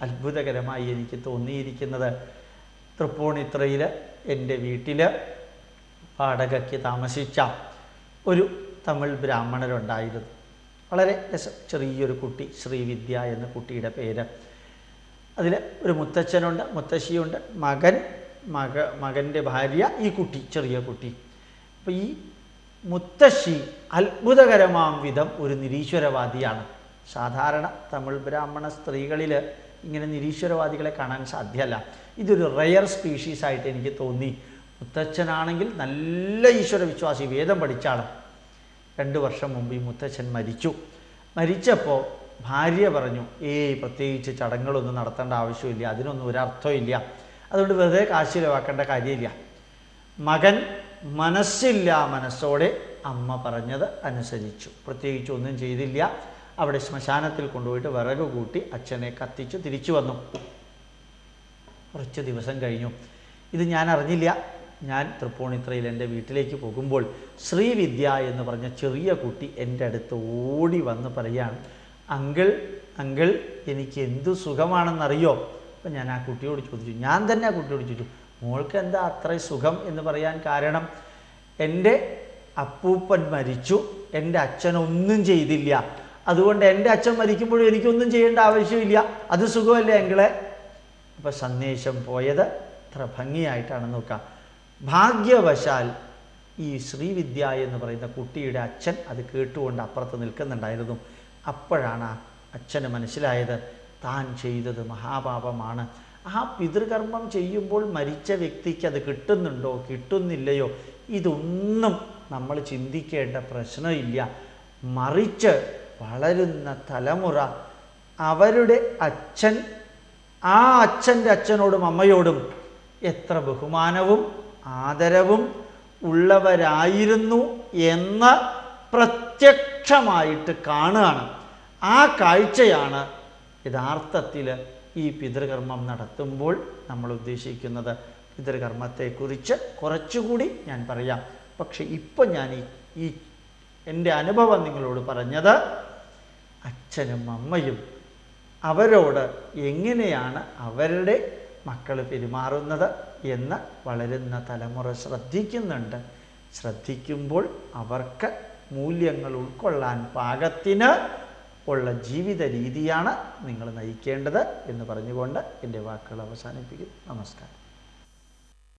അത്ഭുതകരമായി എനിക്ക് തോന്നിയിരിക്കുന്നത് തൃപ്പൂണിത്രയിൽ എന്റെ വീട്ടിൽ വാടകയ്ക്ക് താമസിച്ച ഒരു തമിഴ് ബ്രാഹ്മണരുണ്ടായിരുന്നു. വളരെ ചെറിയൊരു കുട്ടി ശ്രീവിദ്യ എന്ന കുട്ടിയുടെ പേര്. അതിൽ ഒരു മുത്തച്ഛനുണ്ട് മുത്തശ്ശിയുണ്ട്. മകൻ മക മകന്റെ ഭാര്യ ഈ കുട്ടി ചെറിയ കുട്ടി. അപ്പോൾ ഈ മുത്തശ്ശി അത്ഭുതകരമാം വിധം ഒരു നിരീശ്വരവാദിയാണ്. സാധാരണ തമിഴ് ബ്രാഹ്മണ സ്ത്രീകളിൽ ഇങ്ങനെ നിരീശ്വരവാദികളെ കാണാൻ സാധ്യമല്ല. ഇതൊരു റയർ സ്പീഷീസ് ആയിട്ട് എനിക്ക് തോന്നി. മുത്തച്ഛനാണെങ്കിൽ നല്ല ഈശ്വര വിശ്വാസി വേദം പഠിച്ചാണ് രണ്ട് വർഷം മുമ്പ് ഈ മുത്തച്ഛൻ മരിച്ചു. മരിച്ചപ്പോൾ ഭാര്യ പറഞ്ഞു ഏയ് പ്രത്യേകിച്ച് ചടങ്ങുകളൊന്നും നടത്തേണ്ട ആവശ്യമില്ല അതിനൊന്നും ഒരർത്ഥമില്ല. അതുകൊണ്ട് വെറുതെ കാശ് ചിലവാക്കേണ്ട കാര്യമില്ല. മകൻ മനസ്സില്ല മനസ്സോടെ അമ്മ പറഞ്ഞത് അനുസരിച്ചു. പ്രത്യേകിച്ച് ഒന്നും ചെയ്തില്ല. അവിടെ ശ്മശാനത്തിൽ കൊണ്ടുപോയിട്ട് വിറക് കൂട്ടി അച്ഛനെ കത്തിച്ചു തിരിച്ചു വന്നു. കുറച്ച് ദിവസം കഴിഞ്ഞു. ഇത് ഞാൻ അറിഞ്ഞില്ല. ഞാൻ തൃപ്പൂണിത്രയിൽ എന്റെ വീട്ടിലേക്ക് പോകുമ്പോൾ ശ്രീവിദ്യ എന്ന് പറഞ്ഞ ചെറിയ കുട്ടി എന്റെ അടുത്ത് ഓടി വന്ന് പറയാണ് അങ്കിൾ അങ്കിൾ എനിക്ക് എന്തു സുഖമാണെന്നറിയോ? അപ്പം ഞാൻ ആ കുട്ടിയോട് ചോദിച്ചു. ഞാൻ തന്നെ ആ കുട്ടിയോട് ചോദിച്ചു മോൾക്ക് എന്താ അത്രയും സുഖം എന്ന് പറയാൻ കാരണം എന്റെ അപ്പൂപ്പൻ മരിച്ചു എന്റെ അച്ഛൻ ഒന്നും ചെയ്തില്ല. അതുകൊണ്ട് എന്റെ അച്ഛൻ മരിക്കുമ്പോഴും എനിക്കൊന്നും ചെയ്യേണ്ട ആവശ്യമില്ല. അത് സുഖമല്ലേ എങ്കിളെ അപ്പോൾ സന്ദേശം പോയത് അത്ര ഭംഗിയായിട്ടാണ് നോക്കാം. ഭാഗ്യവശാൽ ഈ ശ്രീവിദ്യ എന്ന് പറയുന്ന കുട്ടിയുടെ അച്ഛൻ അത് കേട്ടുകൊണ്ട് അപ്പുറത്ത് നിൽക്കുന്നുണ്ടായിരുന്നു. അപ്പോഴാണ് അച്ഛന് മനസ്സിലായത് താൻ ചെയ്തത് മഹാപാപമാണ്. ആ പിതൃകർമ്മം ചെയ്യുമ്പോൾ മരിച്ച വ്യക്തിക്ക് അത് കിട്ടുന്നുണ്ടോ കിട്ടുന്നില്ലയോ ഇതൊന്നും നമ്മൾ ചിന്തിക്കേണ്ട പ്രശ്നമില്ല. മറിച്ച് വളരുന്ന തലമുറ അവരുടെ അച്ഛൻ ആ അച്ഛന്റെ അച്ഛനോടും അമ്മയോടും എത്ര ബഹുമാനവും ആദരവും ഉള്ളവരായിരുന്നു എന്ന് പ്രത്യക്ഷമായിട്ട് കാണുകയാണ്. ആ കാഴ്ചയാണ് യഥാർത്ഥത്തിൽ ഈ പിതൃകർമ്മം നടത്തുമ്പോൾ നമ്മൾ ഉദ്ദേശിക്കുന്നത് പിതൃകർമ്മത്തെക്കുറിച്ച് കുറച്ചുകൂടി ഞാൻ പറയാം. പക്ഷെ ഇപ്പം ഞാൻ ഈ എന്റെ അനുഭവം നിങ്ങളോട് പറഞ്ഞത് അച്ഛനും അമ്മയും അവരോട് എങ്ങനെയാണ് അവരുടെ മക്കൾ പെരുമാറുന്നത് എന്ന് വളരുന്ന തലമുറ ശ്രദ്ധിക്കുന്നുണ്ട്. ശ്രദ്ധിക്കുമ്പോൾ അവർക്ക് മൂല്യങ്ങൾ ഉൾക്കൊള്ളാൻ പാകത്തിന് ഉള്ള ജീവിത രീതിയാണ് നിങ്ങൾ നയിക്കേണ്ടത് എന്ന് പറഞ്ഞുകൊണ്ട് എന്റെ വാക്കുകൾ അവസാനിപ്പിക്കും നമസ്കാരം.